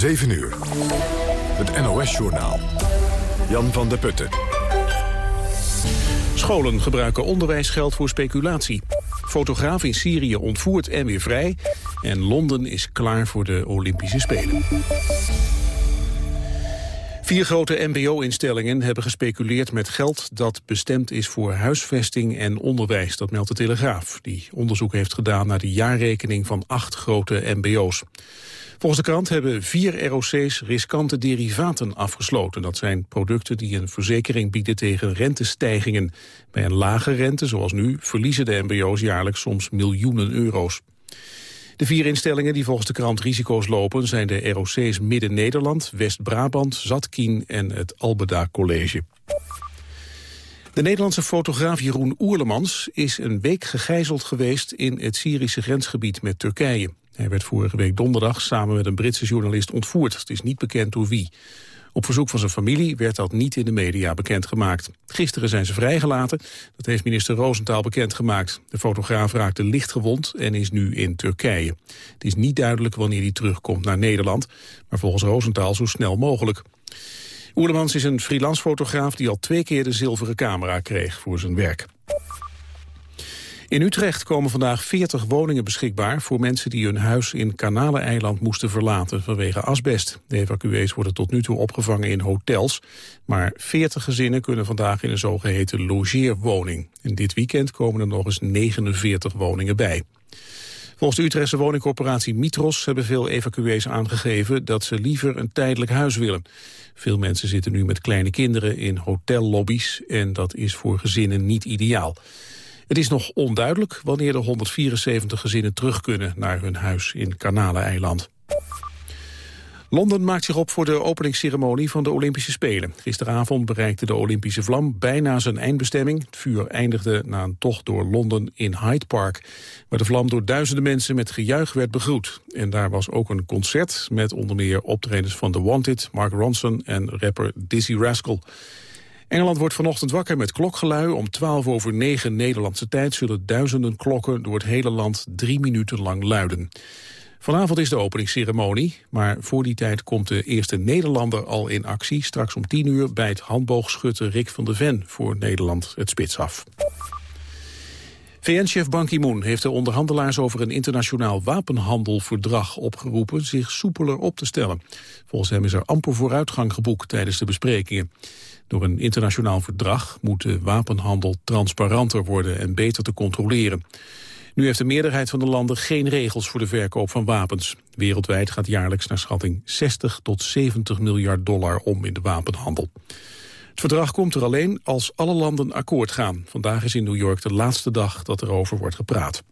7 uur. Het NOS-journaal. Jan van der Putten. Scholen gebruiken onderwijsgeld voor speculatie. Fotograaf in Syrië ontvoerd en weer vrij. En Londen is klaar voor de Olympische Spelen. Vier grote mbo-instellingen hebben gespeculeerd met geld dat bestemd is voor huisvesting en onderwijs, dat meldt de Telegraaf, die onderzoek heeft gedaan naar de jaarrekening van acht grote mbo's. Volgens de krant hebben vier ROC's riskante derivaten afgesloten. Dat zijn producten die een verzekering bieden tegen rentestijgingen. Bij een lage rente, zoals nu, verliezen de mbo's jaarlijks soms miljoenen euro's. De vier instellingen die volgens de krant risico's lopen... zijn de ROC's Midden-Nederland, West-Brabant, Zatkien en het Albeda College. De Nederlandse fotograaf Jeroen Oerlemans is een week gegijzeld geweest in het Syrische grensgebied met Turkije. Hij werd vorige week donderdag samen met een Britse journalist ontvoerd. Het is niet bekend door wie. Op verzoek van zijn familie werd dat niet in de media bekendgemaakt. Gisteren zijn ze vrijgelaten. Dat heeft minister Roosentaal bekendgemaakt. De fotograaf raakte licht gewond en is nu in Turkije. Het is niet duidelijk wanneer hij terugkomt naar Nederland. Maar volgens Roosentaal zo snel mogelijk. Oerlemans is een freelance fotograaf die al twee keer de zilveren camera kreeg voor zijn werk. In Utrecht komen vandaag 40 woningen beschikbaar voor mensen die hun huis in Kanaleneiland moesten verlaten vanwege asbest. De evacuees worden tot nu toe opgevangen in hotels, maar 40 gezinnen kunnen vandaag in een zogeheten logeerwoning. En dit weekend komen er nog eens 49 woningen bij. Volgens de Utrechtse woningcorporatie Mitros hebben veel evacuees aangegeven dat ze liever een tijdelijk huis willen. Veel mensen zitten nu met kleine kinderen in hotellobby's en dat is voor gezinnen niet ideaal. Het is nog onduidelijk wanneer de 174 gezinnen terug kunnen naar hun huis in Kanaleneiland. Londen maakt zich op voor de openingsceremonie van de Olympische Spelen. Gisteravond bereikte de Olympische vlam bijna zijn eindbestemming. Het vuur eindigde na een tocht door Londen in Hyde Park... waar de vlam door duizenden mensen met gejuich werd begroet. En daar was ook een concert met onder meer optredens van The Wanted... Mark Ronson en rapper Dizzy Rascal. Engeland wordt vanochtend wakker met klokgelui. Om 12 over 9 Nederlandse tijd zullen duizenden klokken door het hele land drie minuten lang luiden. Vanavond is de openingsceremonie, maar voor die tijd komt de eerste Nederlander al in actie. Straks om 10 uur bij het handboogschutter Rick van de Ven voor Nederland het spits af. VN-chef Ban Ki-moon heeft de onderhandelaars over een internationaal wapenhandelverdrag opgeroepen zich soepeler op te stellen. Volgens hem is er amper vooruitgang geboekt tijdens de besprekingen. Door een internationaal verdrag moet de wapenhandel transparanter worden en beter te controleren. Nu heeft de meerderheid van de landen geen regels voor de verkoop van wapens. Wereldwijd gaat jaarlijks naar schatting 60 tot 70 miljard dollar om in de wapenhandel. Het verdrag komt er alleen als alle landen akkoord gaan. Vandaag is in New York de laatste dag dat er over wordt gepraat.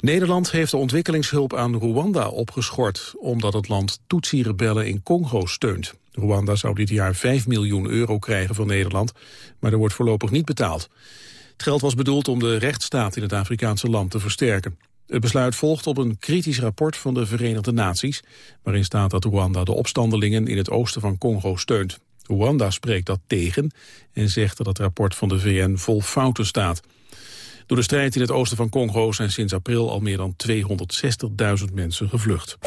Nederland heeft de ontwikkelingshulp aan Rwanda opgeschort... omdat het land Tutsi-rebellen in Congo steunt. Rwanda zou dit jaar 5 miljoen euro krijgen van Nederland, maar er wordt voorlopig niet betaald. Het geld was bedoeld om de rechtsstaat in het Afrikaanse land te versterken. Het besluit volgt op een kritisch rapport van de Verenigde Naties... waarin staat dat Rwanda de opstandelingen in het oosten van Congo steunt. Rwanda spreekt dat tegen en zegt dat het rapport van de VN vol fouten staat. Door de strijd in het oosten van Congo zijn sinds april al meer dan 260.000 mensen gevlucht.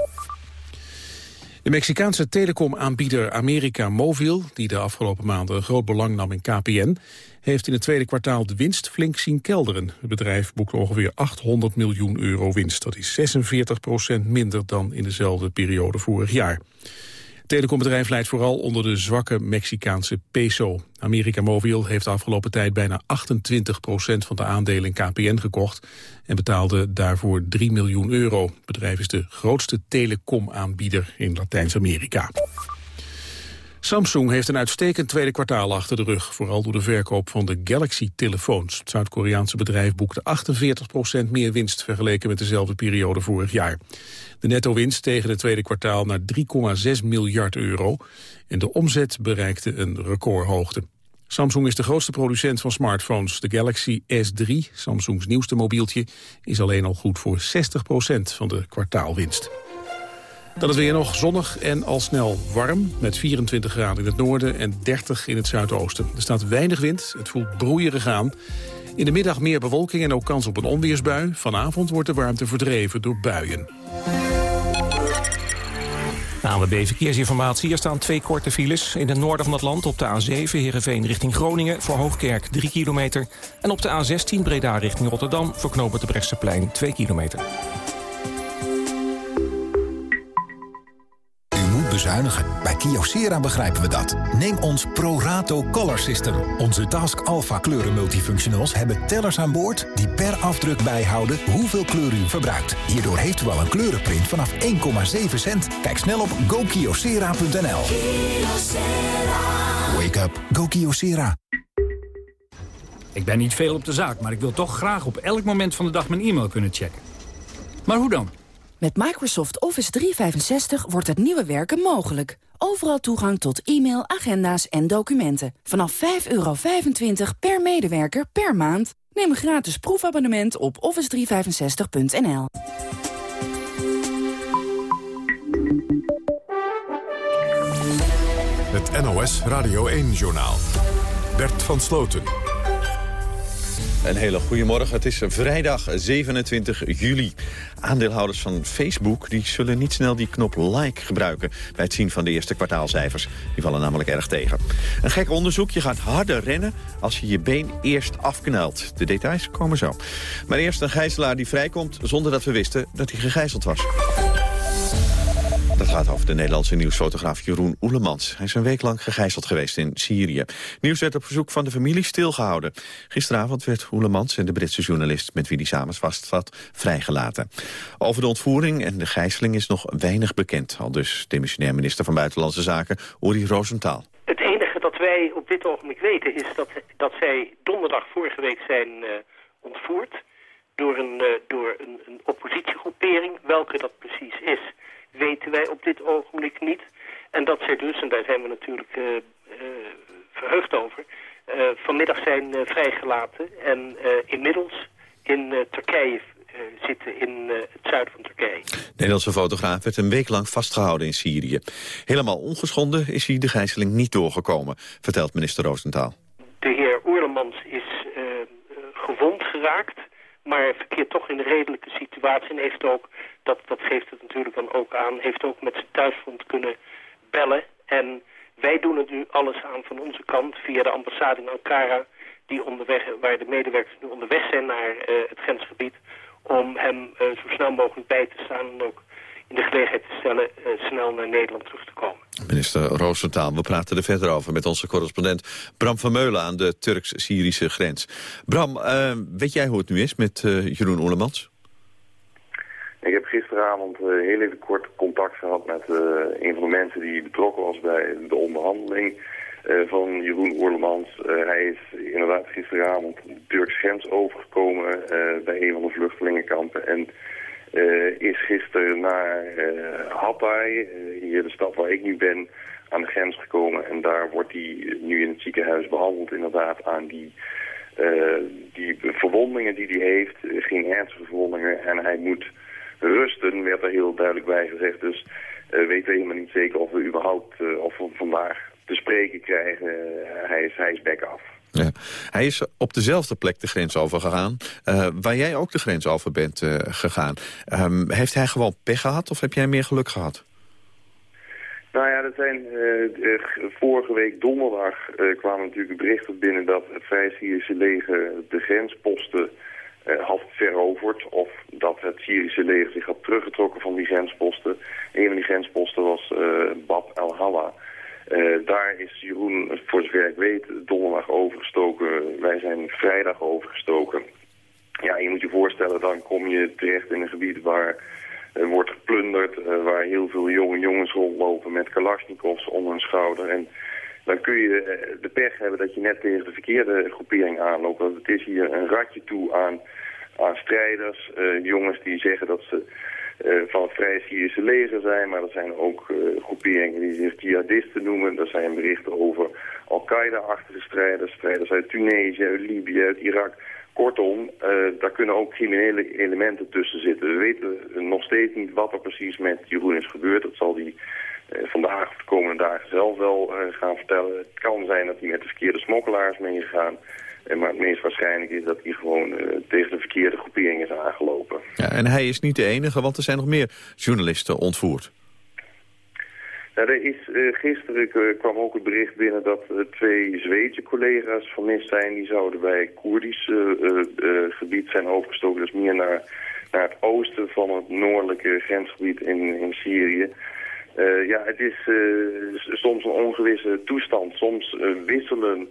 De Mexicaanse telecomaanbieder America Mobil, die de afgelopen maanden groot belang nam in KPN, heeft in het tweede kwartaal de winst flink zien kelderen. Het bedrijf boekte ongeveer 800 miljoen euro winst. Dat is 46 procent minder dan in dezelfde periode vorig jaar telecombedrijf leidt vooral onder de zwakke Mexicaanse peso. America Mobil heeft de afgelopen tijd bijna 28% van de aandelen in KPN gekocht en betaalde daarvoor 3 miljoen euro. Het bedrijf is de grootste telecomaanbieder in Latijns-Amerika. Samsung heeft een uitstekend tweede kwartaal achter de rug, vooral door de verkoop van de Galaxy-telefoons. Het Zuid-Koreaanse bedrijf boekte 48% meer winst vergeleken met dezelfde periode vorig jaar. De netto-winst tegen het tweede kwartaal naar 3,6 miljard euro en de omzet bereikte een recordhoogte. Samsung is de grootste producent van smartphones. De Galaxy S3, Samsungs nieuwste mobieltje, is alleen al goed voor 60% van de kwartaalwinst. Dan is weer nog zonnig en al snel warm, met 24 graden in het noorden en 30 in het zuidoosten. Er staat weinig wind, het voelt broeierig aan. In de middag meer bewolking en ook kans op een onweersbui. Vanavond wordt de warmte verdreven door buien. ANWB Verkeersinformatie. Er staan twee korte files. In het noorden van het land op de A7 Heerenveen richting Groningen... voor Hoogkerk 3 kilometer. En op de A16 Breda richting Rotterdam... voor knopen de Brechtseplein 2 kilometer. Bezuinigen. Bij Kyocera begrijpen we dat. Neem ons ProRato Color System. Onze Task Alpha kleuren multifunctionals hebben tellers aan boord... die per afdruk bijhouden hoeveel kleur u verbruikt. Hierdoor heeft u al een kleurenprint vanaf 1,7 cent. Kijk snel op gokyocera.nl. Wake up. Go Kyocera. Ik ben niet veel op de zaak, maar ik wil toch graag op elk moment van de dag mijn e-mail kunnen checken. Maar hoe dan? Met Microsoft Office 365 wordt het nieuwe werken mogelijk. Overal toegang tot e-mail, agenda's en documenten. Vanaf 5,25 per medewerker per maand. Neem een gratis proefabonnement op office365.nl. Het NOS Radio 1-journaal. Bert van Sloten. Een hele goede morgen. Het is vrijdag 27 juli. Aandeelhouders van Facebook die zullen niet snel die knop like gebruiken... bij het zien van de eerste kwartaalcijfers. Die vallen namelijk erg tegen. Een gek onderzoek. Je gaat harder rennen als je je been eerst afknelt. De details komen zo. Maar eerst een gijzelaar die vrijkomt zonder dat we wisten dat hij gegijzeld was. Dat gaat over de Nederlandse nieuwsfotograaf Jeroen Oelemans. Hij is een week lang gegijzeld geweest in Syrië. Nieuws werd op verzoek van de familie stilgehouden. Gisteravond werd Oelemans en de Britse journalist... met wie hij samen vastvat, vrijgelaten. Over de ontvoering en de gijzeling is nog weinig bekend. Al dus demissionair minister van Buitenlandse Zaken Uri Rosenthal. Het enige dat wij op dit ogenblik weten is dat, dat zij donderdag vorige week zijn uh, ontvoerd... door, een, uh, door een oppositiegroepering. Welke dat precies is weten wij op dit ogenblik niet. En dat zij dus, en daar zijn we natuurlijk uh, uh, verheugd over, uh, vanmiddag zijn vrijgelaten en inmiddels in Turkije zitten in het zuiden van Turkije. De Nederlandse fotograaf werd een week lang vastgehouden in Syrië. Helemaal ongeschonden is hij de gijzeling niet doorgekomen, vertelt minister Roosentaal. De heer Oerlemans is gewond geraakt, maar verkeert toch in een redelijke situatie en heeft ook dat, dat geeft het natuurlijk dan ook aan, heeft ook met zijn thuisfront kunnen bellen. En wij doen het nu alles aan van onze kant via de ambassade in Ankara, die onderweg, waar de medewerkers nu onderweg zijn naar uh, het grensgebied, om hem uh, zo snel mogelijk bij te staan en ook in de gelegenheid te stellen uh, snel naar Nederland terug te komen. Minister Roosentaal, we praten er verder over met onze correspondent Bram van Meulen aan de Turks-Syrische grens. Bram, weet jij hoe het nu is met Jeroen Oelemans? Ik heb gisteravond uh, heel even kort contact gehad met een van de mensen die betrokken was bij de onderhandeling van Jeroen Oerlemans. hij is inderdaad gisteravond de Turks grens overgekomen bij een van de vluchtelingenkampen en is gisteren naar Hatay, hier de stad waar ik nu ben, aan de grens gekomen. En daar wordt hij nu in het ziekenhuis behandeld inderdaad aan die... die verwondingen die hij heeft, geen ernstige verwondingen. En hij moet rusten, werd er heel duidelijk bij gezegd. Dus uh, weten we helemaal niet zeker of we überhaupt uh, of we vandaag te spreken krijgen. Uh, hij, is, hij is back af. Ja. Hij is op dezelfde plek de grens over gegaan, waar jij ook de grens over bent gegaan. Um, heeft hij gewoon pech gehad of heb jij meer geluk gehad? Nou ja, dat zijn, vorige week donderdag kwamen natuurlijk berichten binnen dat het Vrij Syrische leger de grensposten had veroverd of dat het Syrische leger zich had teruggetrokken van die grensposten. Een van die grensposten was Bab el-Hawa. Uh, daar is Jeroen, voor zover ik weet, donderdag overgestoken. Wij zijn vrijdag overgestoken. Ja, je moet je voorstellen, dan kom je terecht in een gebied waar uh, wordt geplunderd, uh, waar heel veel jonge jongens rondlopen met kalasjnikovs onder hun schouder. En dan kun je de pech hebben dat je net tegen de verkeerde groepering aanloopt. Want het is hier een ratje toe aan, aan strijders, jongens die zeggen dat ze van het Vrije Syrische leger zijn. Maar er zijn ook uh, groeperingen die zich jihadisten noemen. Er zijn berichten over Al-Qaeda-achtige strijders, strijders uit Tunesië, uit Libië, uit Irak. Kortom, uh, daar kunnen ook criminele elementen tussen zitten. We weten nog steeds niet wat er precies met Jeroen is gebeurd. Dat zal die vandaag of de komende dagen zelf wel gaan vertellen. Het kan zijn dat hij met de verkeerde smokkelaars meegegaan. Maar het meest waarschijnlijk is dat hij gewoon tegen de verkeerde groepering is aangelopen. Ja, en hij is niet de enige, want er zijn nog meer journalisten ontvoerd. Nou, er is, uh, gisteren kwam ook het bericht binnen dat twee Zweedse collega's vermist zijn. Die zouden bij Koerdisch gebied zijn overgestoken. Dus meer naar, naar het oosten van het noordelijke grensgebied in, in Syrië. ja, het is soms een ongewisse toestand. Soms wisselen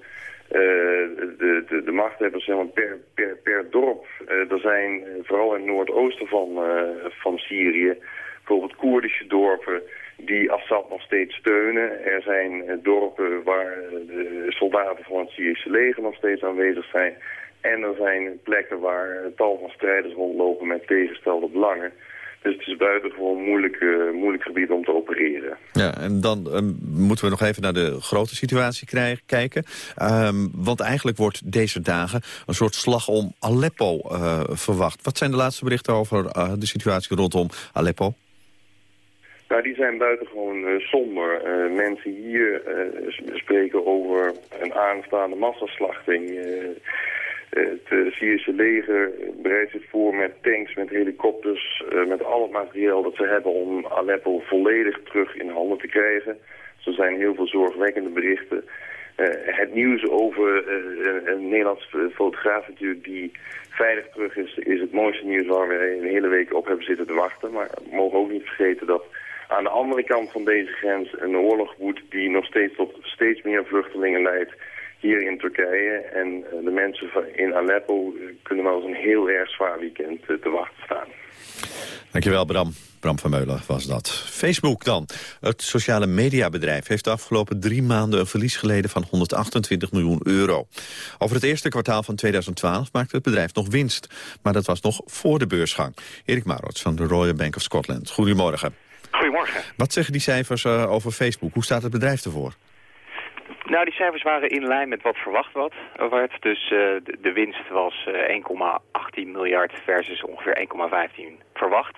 de, de, de machthebbers per, per, per dorp. er zijn vooral in het noordoosten van, van Syrië bijvoorbeeld Koerdische dorpen die Assad nog steeds steunen. Er zijn eh, dorpen waar de soldaten van het Syrische leger nog steeds aanwezig zijn. En er zijn plekken waar tal van strijders rondlopen met tegenstelde belangen. Dus het is buitengewoon moeilijk, uh, moeilijk gebied om te opereren. Ja, en dan um, moeten we nog even naar de grote situatie krijgen, kijken. Um, want eigenlijk wordt deze dagen een soort slag om Aleppo uh, verwacht. Wat zijn de laatste berichten over uh, de situatie rondom Aleppo? Nou, die zijn buitengewoon somber. Mensen hier spreken over een aanstaande massaslachting. Het Syrische leger bereidt zich voor met tanks, met helikopters, met al het materiaal dat ze hebben om Aleppo volledig terug in handen te krijgen. Er zijn heel veel zorgwekkende berichten. het nieuws over een, een Nederlands fotograaf natuurlijk die veilig terug is, is het mooiste nieuws waar we een hele week op hebben zitten te wachten. Maar we mogen ook niet vergeten dat aan de andere kant van deze grens een oorlog woedt die nog steeds tot steeds meer vluchtelingen leidt hier in Turkije. En eh, de mensen in Aleppo eh, kunnen wel eens een heel erg zwaar weekend eh, te wachten staan. Dankjewel Bram. Bram van Meulen was dat. Facebook dan. Het sociale mediabedrijf heeft de afgelopen drie maanden een verlies geleden van 128 miljoen euro. Over het eerste kwartaal van 2012 maakte het bedrijf nog winst. Maar dat was nog voor de beursgang. Erik Marots van de Royal Bank of Scotland. Goedemorgen. Goedemorgen. Wat zeggen die cijfers uh, over Facebook? Hoe staat het bedrijf ervoor? Nou, die cijfers waren in lijn met wat verwacht wat, werd. Dus uh, de, winst was uh, eh, 1,18 miljard versus ongeveer 1,15 verwacht.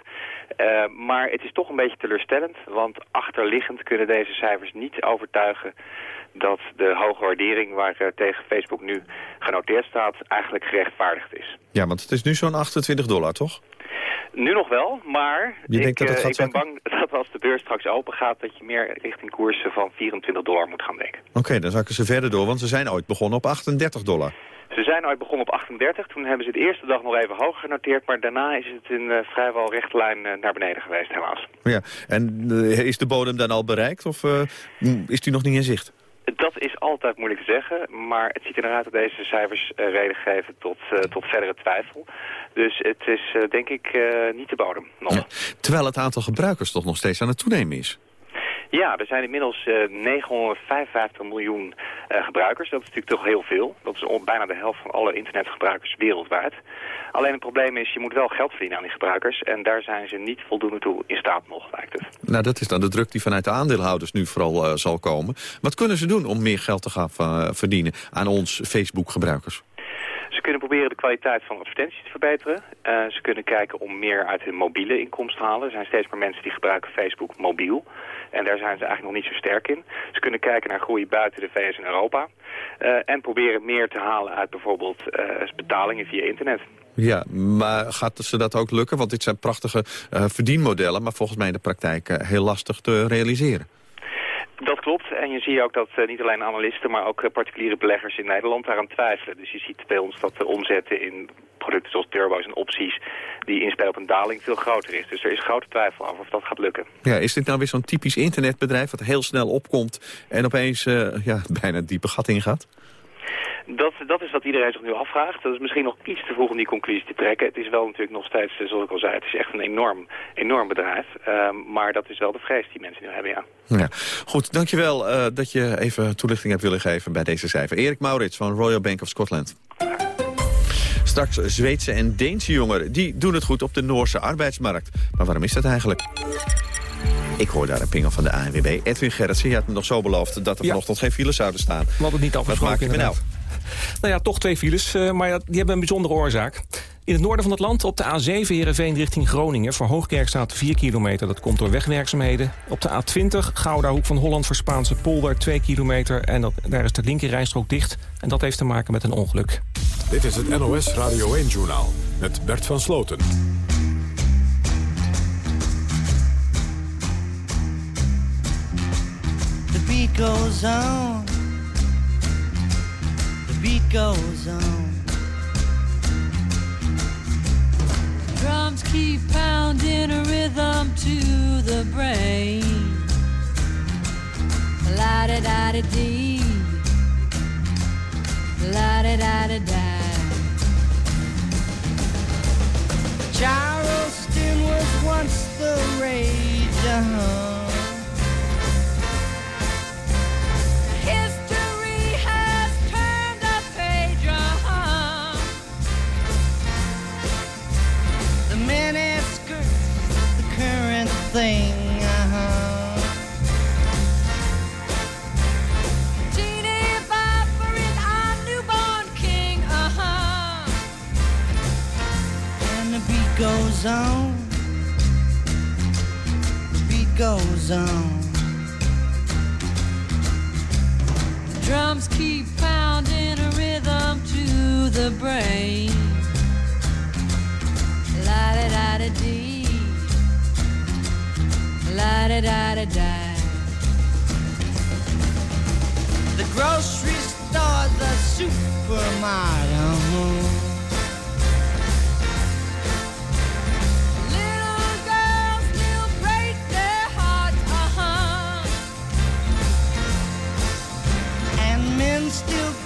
Uh, maar het is toch een beetje teleurstellend, want achterliggend kunnen deze cijfers niet overtuigen dat de hoge waardering waar tegen Facebook nu genoteerd staat eigenlijk gerechtvaardigd is. Ja, want het is nu zo'n 28 dollar, toch? Nu nog wel, maar je ik, dat uh, ik ben bang dat als de beurs straks open gaat... dat je meer richting koersen van 24 dollar moet gaan denken. Oké, dan zakken ze verder door, want ze zijn ooit begonnen op 38 dollar. Ze zijn ooit begonnen op 38. Toen hebben ze de eerste dag nog even hoger genoteerd. Maar daarna is het in uh, vrijwel rechtlijn uh, naar beneden geweest, helaas. Ja, en is de bodem dan al bereikt of is die nog niet in zicht? Dat is altijd moeilijk te zeggen, maar het ziet eruit dat deze cijfers uh, reden geven tot, uh, tot verdere twijfel. Dus het is uh, denk ik niet de bodem, terwijl het aantal gebruikers toch nog steeds aan het toenemen is. Ja, er zijn inmiddels uh, 955 miljoen uh, gebruikers. Dat is natuurlijk toch heel veel. Dat is bijna de helft van alle internetgebruikers wereldwijd. Alleen het probleem is, je moet wel geld verdienen aan die gebruikers. En daar zijn ze niet voldoende toe in staat nog, lijkt. Nou, dat is dan de druk die vanuit de aandeelhouders nu vooral uh, zal komen. Wat kunnen ze doen om meer geld te gaan verdienen aan ons Facebook-gebruikers? Ze kunnen proberen de kwaliteit van advertenties te verbeteren. Uh, ze kunnen kijken om meer uit hun mobiele inkomst te halen. Er zijn steeds meer mensen die gebruiken Facebook mobiel. En daar zijn ze eigenlijk nog niet zo sterk in. Ze kunnen kijken naar groei buiten de VS en Europa. Uh, en proberen meer te halen uit bijvoorbeeld uh, betalingen via internet. Ja, maar gaat ze dat ook lukken? Want dit zijn prachtige verdienmodellen... maar volgens mij in de praktijk heel lastig te realiseren. Dat klopt. En je ziet ook dat uh, niet alleen analisten, maar ook uh, particuliere beleggers in Nederland daaraan twijfelen. Dus je ziet bij ons dat de omzetten in producten zoals turbo's en opties die inspelen op een daling veel groter is. Dus er is grote twijfel over of dat gaat lukken. Ja, is dit nou weer zo'n typisch internetbedrijf wat heel snel opkomt en opeens uh, ja, bijna diepe gat ingaat? Dat, dat is wat iedereen zich nu afvraagt. Dat is misschien nog iets te vroeg om die conclusie te trekken. Het is wel natuurlijk nog steeds, zoals ik al zei, het is echt een enorm, enorm bedrijf. Uh, maar dat is wel de vrees die mensen nu hebben, ja. ja. Goed, dankjewel uh, dat je even toelichting hebt willen geven bij deze cijfer. Erik Maurits van Royal Bank of Scotland. Straks Zweedse en Deense jongeren, die doen het goed op de Noorse arbeidsmarkt. Maar waarom is dat eigenlijk? Ik hoor daar een pingel van de ANWB. Edwin Gerritsen, je had me nog zo beloofd dat er ja. vanochtend geen files zouden staan. We hadden het niet afgesproken, Wat maak je me nou? Nou ja, toch twee files, uh, maar die hebben een bijzondere oorzaak. In het noorden van het land op de A7 Heerenveen richting Groningen... voor Hoogkerk staat 4 kilometer, dat komt door wegwerkzaamheden. Op de A20 Gouda Hoek van Holland voor Spaanse polder 2 kilometer... en dat, daar is de linkerrijstrook dicht en dat heeft te maken met een ongeluk. Dit is het NOS Radio 1-journaal met Bert van Sloten. beat goes on. Beat goes on. Drums keep pounding a rhythm to the brain. La da da da dee. La da da da da. Charleston was once the rage. Uh-huh. On. The beat goes on. The Drums keep pounding a rhythm to the brain. La da da da dee. La da da da da. The grocery store's a supermarket.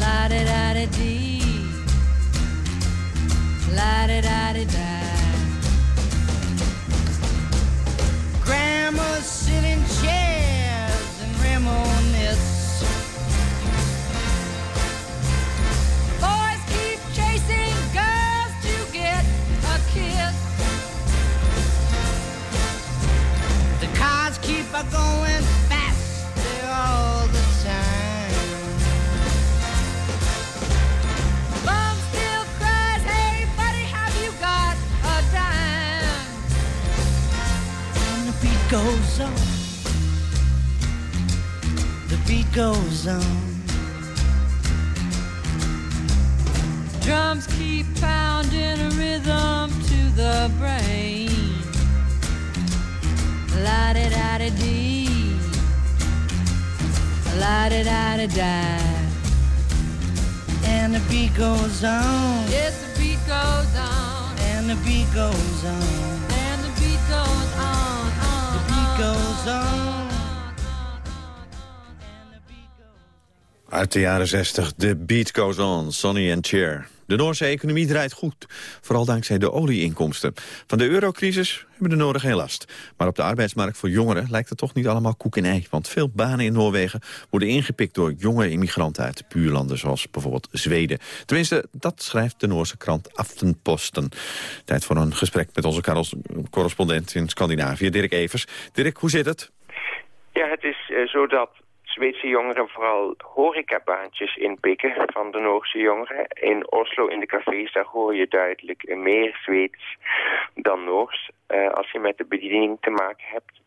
La da da da dee. La da da da da. Grandmas sit in chairs and reminisce. Boys keep chasing girls to get a kiss. The cars keep a going goes on. The beat goes on. Drums keep pounding a rhythm to the brain. La da da da dee. La da da da da. And the beat goes on. Yes, the beat goes on. And the beat goes on. Uit de jaren 60, The Beat Goes On, Sonny and Cher. De Noorse economie draait goed, vooral dankzij de olieinkomsten. Van de eurocrisis hebben de Noorden geen last. Maar op de arbeidsmarkt voor jongeren lijkt het toch niet allemaal koek en ei. Want veel banen in Noorwegen worden ingepikt door jonge immigranten uit buurlanden, zoals bijvoorbeeld Zweden. Tenminste, dat schrijft de Noorse krant Aftenposten. Tijd voor een gesprek met onze correspondent in Scandinavië, Dirk Evers. Dirk, hoe zit het? Ja, het is uh, zo dat Zweedse jongeren vooral horecabaantjes inpikken van de Noorse jongeren. In Oslo, in de cafés, daar hoor je duidelijk meer Zweeds dan Noors. Uh, als je met de bediening te maken hebt.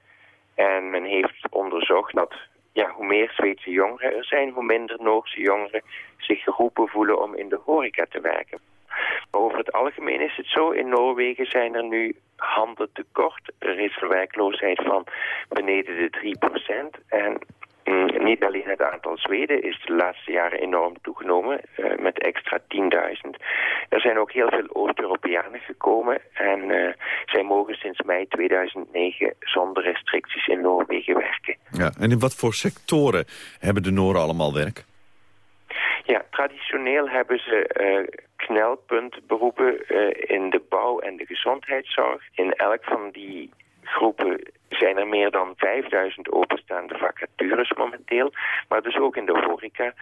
En men heeft onderzocht dat ja, hoe meer Zweedse jongeren er zijn, hoe minder Noorse jongeren zich geroepen voelen om in de horeca te werken. Maar over het algemeen is het zo, in Noorwegen zijn er nu handen tekort. Er is een werkloosheid van beneden de 3%. En niet alleen het aantal Zweden is de laatste jaren enorm toegenomen, uh, met extra 10.000. Er zijn ook heel veel Oost-Europeanen gekomen en uh, zij mogen sinds mei 2009 zonder restricties in Noorwegen werken. Ja, en in wat voor sectoren hebben de Nooren allemaal werk? Ja, traditioneel hebben ze uh, knelpuntberoepen in de bouw en de gezondheidszorg. In elk van die groepen zijn er meer dan 5000 openstaande vacatures momenteel. Maar dus ook in de horeca,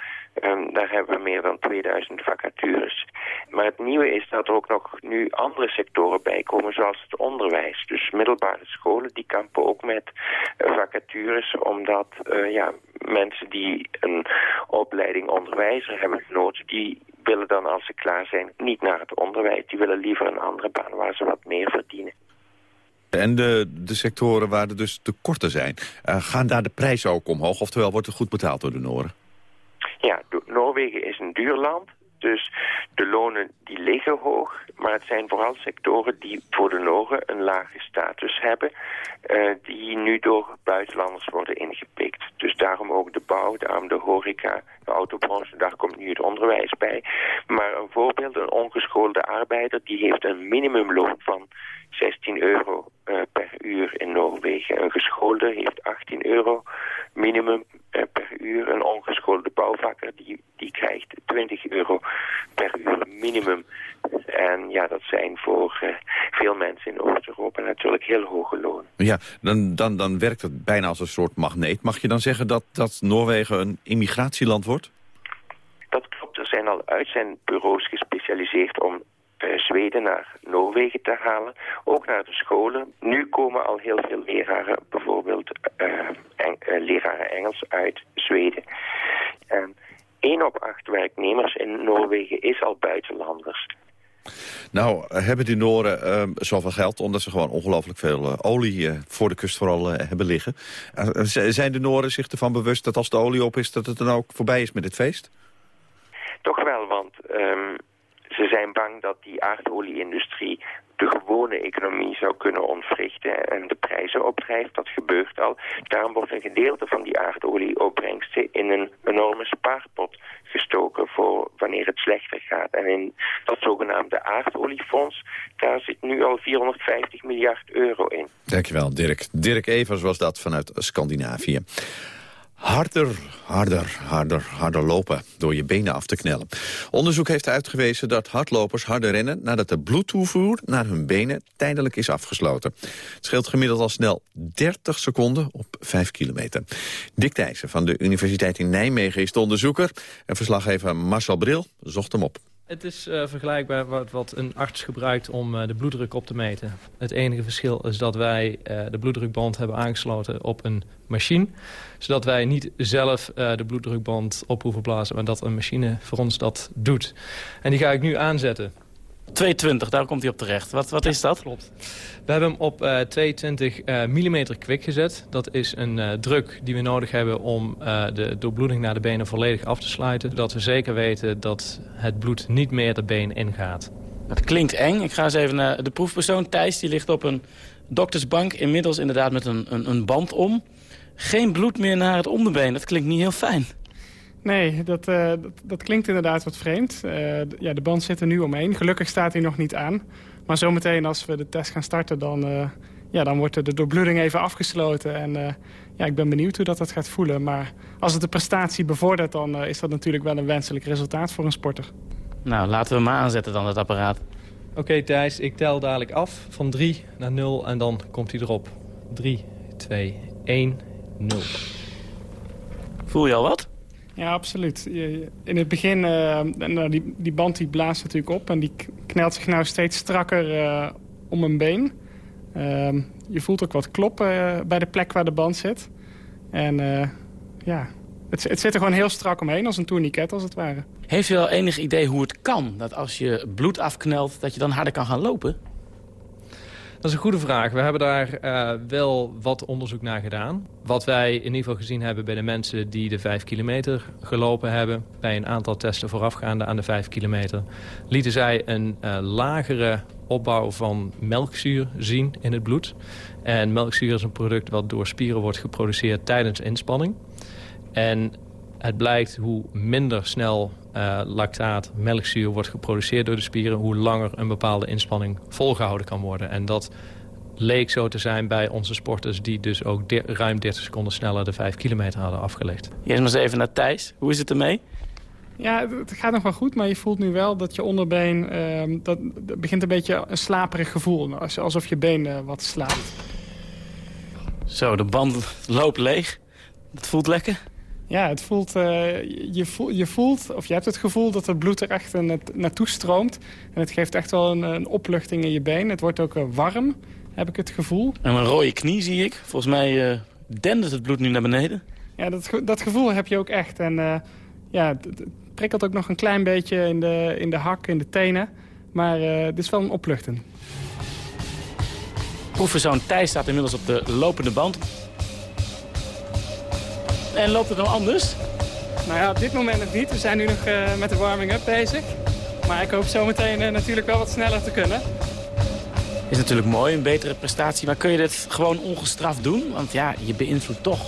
um, daar hebben we meer dan 2000 vacatures. Maar het nieuwe is dat er ook nog nu andere sectoren bij komen, zoals het onderwijs. Dus middelbare scholen, die kampen ook met uh, vacatures, omdat uh, ja, mensen die een opleiding onderwijzer hebben genoten... die willen dan als ze klaar zijn niet naar het onderwijs. Die willen liever een andere baan waar ze wat meer verdienen. En de, de sectoren waar er dus tekorten zijn, uh, gaan daar de prijzen ook omhoog? Oftewel, wordt er goed betaald door de Noren? Ja, Noorwegen is een duur land. Dus de lonen die liggen hoog, maar het zijn vooral sectoren die voor de Noren een lage status hebben, uh, die nu door buitenlanders worden ingepikt. Dus daarom ook de bouw, daarom de horeca, de autobranche, daar komt nu het onderwijs bij. Maar een voorbeeld, een ongeschoolde arbeider, die heeft een minimumloon van 16 euro uh, per uur in Noorwegen. Een geschoolde heeft 18 euro minimum per uur. Een ongeschoolde bouwvakker die, die krijgt 20 euro per uur minimum. En ja, dat zijn voor uh, veel mensen in Oost-Europa natuurlijk heel hoge lonen. Ja, dan, dan, dan werkt het bijna als een soort magneet. Mag je dan zeggen dat, dat Noorwegen een immigratieland wordt? Dat klopt. Er zijn al uitzendbureaus gespecialiseerd om uh, Zweden naar Noorwegen te halen. Ook naar de scholen. Nu komen al heel veel leraren, bijvoorbeeld en, uh, leraren Engels uit Zweden. En 1 op 8 werknemers in Noorwegen is al buitenlanders. Nou, hebben die Noren uh, zoveel geld... omdat ze gewoon ongelooflijk veel olie voor de kust vooral hebben liggen. zijn de Noren zich ervan bewust dat als de olie op is... dat het dan ook voorbij is met dit feest? Toch wel, want um, ze zijn bang dat die aardolie-industrie de gewone economie zou kunnen ontwrichten en de prijzen opdrijft. Dat gebeurt al. Daarom wordt een gedeelte van die aardolieopbrengsten in een enorme spaarpot gestoken voor wanneer het slechter gaat. En in dat zogenaamde aardoliefonds, daar zit nu al 450 miljard euro in. Dankjewel, Dirk. Dirk Evers was dat vanuit Scandinavië. Harder, harder, harder, harder lopen door je benen af te knellen. Onderzoek heeft uitgewezen dat hardlopers harder rennen... nadat de bloedtoevoer naar hun benen tijdelijk is afgesloten. Het scheelt gemiddeld al snel 30 seconden op 5 kilometer. Dick Thijssen van de Universiteit in Nijmegen is de onderzoeker... en verslaggever Marcel Bril zocht hem op. Het is uh, vergelijkbaar wat, wat, een arts gebruikt om uh, de bloeddruk op te meten. Het enige verschil is dat wij uh, de bloeddrukband hebben aangesloten op een machine. Zodat wij niet zelf de bloeddrukband op hoeven blazen... maar dat een machine voor ons dat doet. En die ga ik nu aanzetten. 220, daar komt hij op terecht. Wat, wat is dat? Klopt. We hebben hem op uh, 220 uh, mm kwik gezet. Dat is een uh, druk die we nodig hebben om uh, de doorbloeding naar de benen volledig af te sluiten. Zodat we zeker weten dat het bloed niet meer de been ingaat. Dat klinkt eng. Ik ga eens even naar de proefpersoon. Thijs die ligt op een doktersbank. Inmiddels inderdaad met een, een, een band om. Geen bloed meer naar het onderbeen. Dat klinkt niet heel fijn. Nee, dat, uh, dat, dat, klinkt inderdaad wat vreemd. Uh, ja, de band zit er nu omheen. Gelukkig staat hij nog niet aan. Maar zometeen als we de test gaan starten... dan, uh, ja, dan wordt de doorbloeding even afgesloten. En ja, ik ben benieuwd hoe dat, dat gaat voelen. Maar als het de prestatie bevordert... dan is dat natuurlijk wel een wenselijk resultaat voor een sporter. Nou, laten we maar aanzetten dan, het apparaat. Oké okay, Thijs, ik tel dadelijk af van 3 naar 0 en dan komt hij erop. 3, 2, 1, 0. Voel je al wat? Ja, absoluut. In het begin, uh, die, die band die blaast natuurlijk op... en die knelt zich nou steeds strakker uh, om een been. Uh, je voelt ook wat kloppen uh, bij de plek waar de band zit. En ja, het, het zit er gewoon heel strak omheen, als een tourniquet als het ware. Heeft u wel enig idee hoe het kan? Dat als je bloed afknelt, dat je dan harder kan gaan lopen? Dat is een goede vraag. We hebben daar uh, wel wat onderzoek naar gedaan. Wat wij in ieder geval gezien hebben bij de mensen die de 5 kilometer gelopen hebben... bij een aantal testen voorafgaande aan de 5 kilometer... lieten zij een uh, lagere opbouw van melkzuur zien in het bloed. En melkzuur is een product wat door spieren wordt geproduceerd tijdens inspanning. En het blijkt hoe minder snel uh, lactaat, melkzuur wordt geproduceerd door de spieren... hoe langer een bepaalde inspanning volgehouden kan worden. En dat leek zo te zijn bij onze sporters... die dus ook ruim 30 seconden sneller de 5 kilometer hadden afgelegd. Eerst maar eens even naar Thijs. Hoe is het ermee? Ja, het gaat nog wel goed, maar je voelt nu wel dat je onderbeen... Uh, dat, dat, begint een beetje een slaperig gevoel. Alsof je been uh, wat slaapt. Zo, de band loopt leeg. Het voelt lekker? Ja, het voelt, uh, je, je voelt, of je hebt het gevoel dat het bloed er echt naartoe stroomt. En het geeft echt wel een, een opluchting in je been. Het wordt ook uh, warm, heb ik het gevoel. En een rode knie zie ik. Volgens mij uh, dendert het bloed nu naar beneden. Ja, dat, dat gevoel heb je ook echt. En eh, ja, het, prikkelt ook nog een klein beetje in de, in de hak, in de tenen. Maar eh, het is wel een opluchting. Proefpersoon Thijs staat inmiddels op de lopende band. En loopt het nou anders? Nou ja, op dit moment nog niet. We zijn nu nog eh, met de warming-up bezig. Maar ik hoop zometeen eh, natuurlijk wel wat sneller te kunnen. Is natuurlijk mooi, een betere prestatie. Maar kun je dit gewoon ongestraft doen? Want ja, je beïnvloedt toch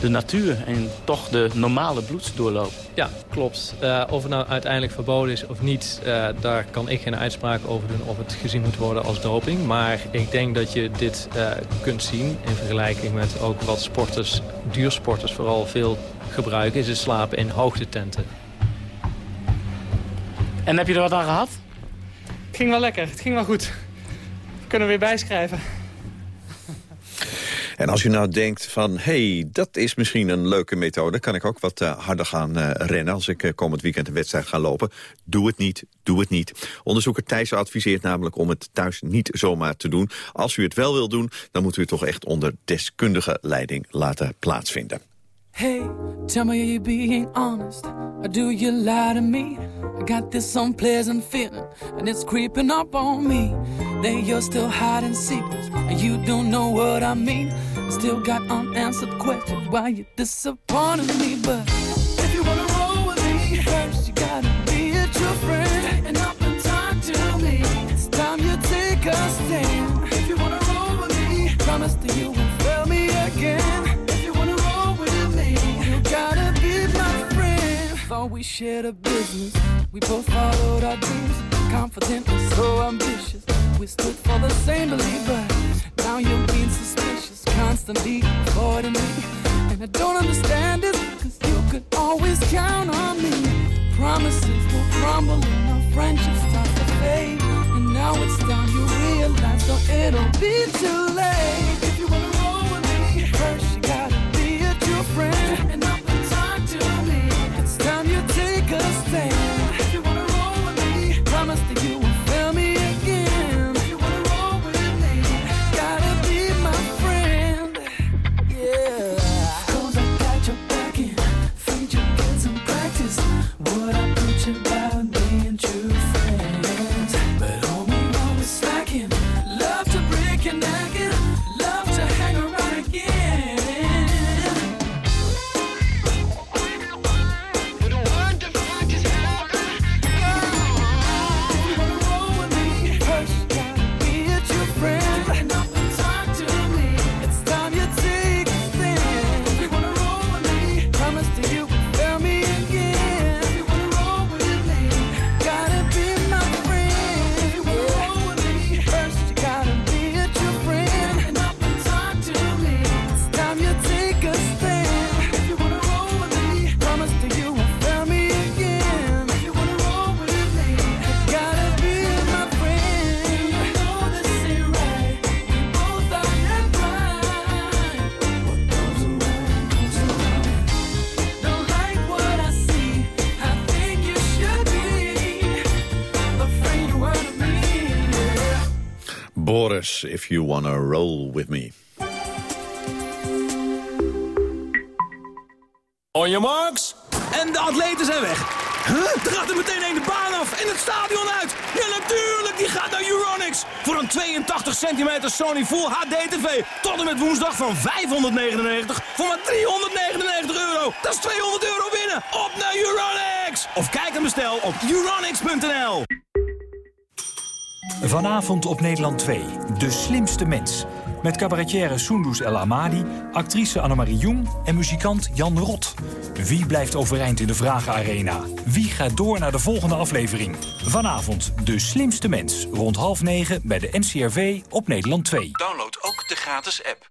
de natuur en toch de normale bloedsdoorloop. Ja, klopt. Eh, of het nou uiteindelijk verboden is of niet, eh, daar kan ik geen uitspraak over doen of het gezien moet worden als doping. Maar ik denk dat je dit eh, kunt zien in vergelijking met ook wat sporters, duursporters vooral veel gebruiken, is het slapen in hoogtetenten. En heb je er wat aan gehad? Het ging wel lekker, het ging wel goed. We kunnen weer bijschrijven. En als u nou denkt van, hey, dat is misschien een leuke methode... kan ik ook wat uh, harder gaan uh, rennen als ik uh, komend weekend een wedstrijd ga lopen. Doe het niet, doe het niet. Onderzoeker Thijs adviseert namelijk om het thuis niet zomaar te doen. Als u het wel wil doen, dan moet u het toch echt onder deskundige leiding laten plaatsvinden. Hey, tell me you're being honest, or do you lie to me? I got this unpleasant feeling, and it's creeping up on me. That you're still hiding secrets, and you don't know what I mean. Still got unanswered questions, why you disappointed me? But if you wanna roll with me, first you gotta be a true friend, and up and talk to me. It's time you take a stand. If you wanna roll with me, promise that you won't fail me again. If you wanna roll with me, you gotta be my friend. Thought we shared a business. We both followed our dreams. Confident and so ambitious. We stood for the same belief, but now you're being suspicious. Constantly avoiding me. And I don't understand it, cause you could always count on me. Promises will crumble and our friendship starts to fade. And now it's time you realize, so it'll be too late. If you wanna If you wanna roll with me. On your marks. En de atleten zijn weg. Huh? Er gaat er meteen een de baan af en het stadion uit. Ja, natuurlijk, die gaat naar Euronics. Voor een 82 centimeter Sony Full HD TV. Tot en met woensdag van 599 voor maar 399 euro. Dat is 200 euro winnen. Op naar Euronics. Of kijk en bestel op euronics.nl. Vanavond op Nederland 2, De Slimste Mens. Met cabaretière Soendus El Amadi, actrice Annemarie Jong en muzikant Jan Rot. Wie blijft overeind in de Vragenarena? Wie gaat door naar de volgende aflevering? Vanavond De Slimste Mens, rond half negen bij de NCRV op Nederland 2. Download ook de gratis app.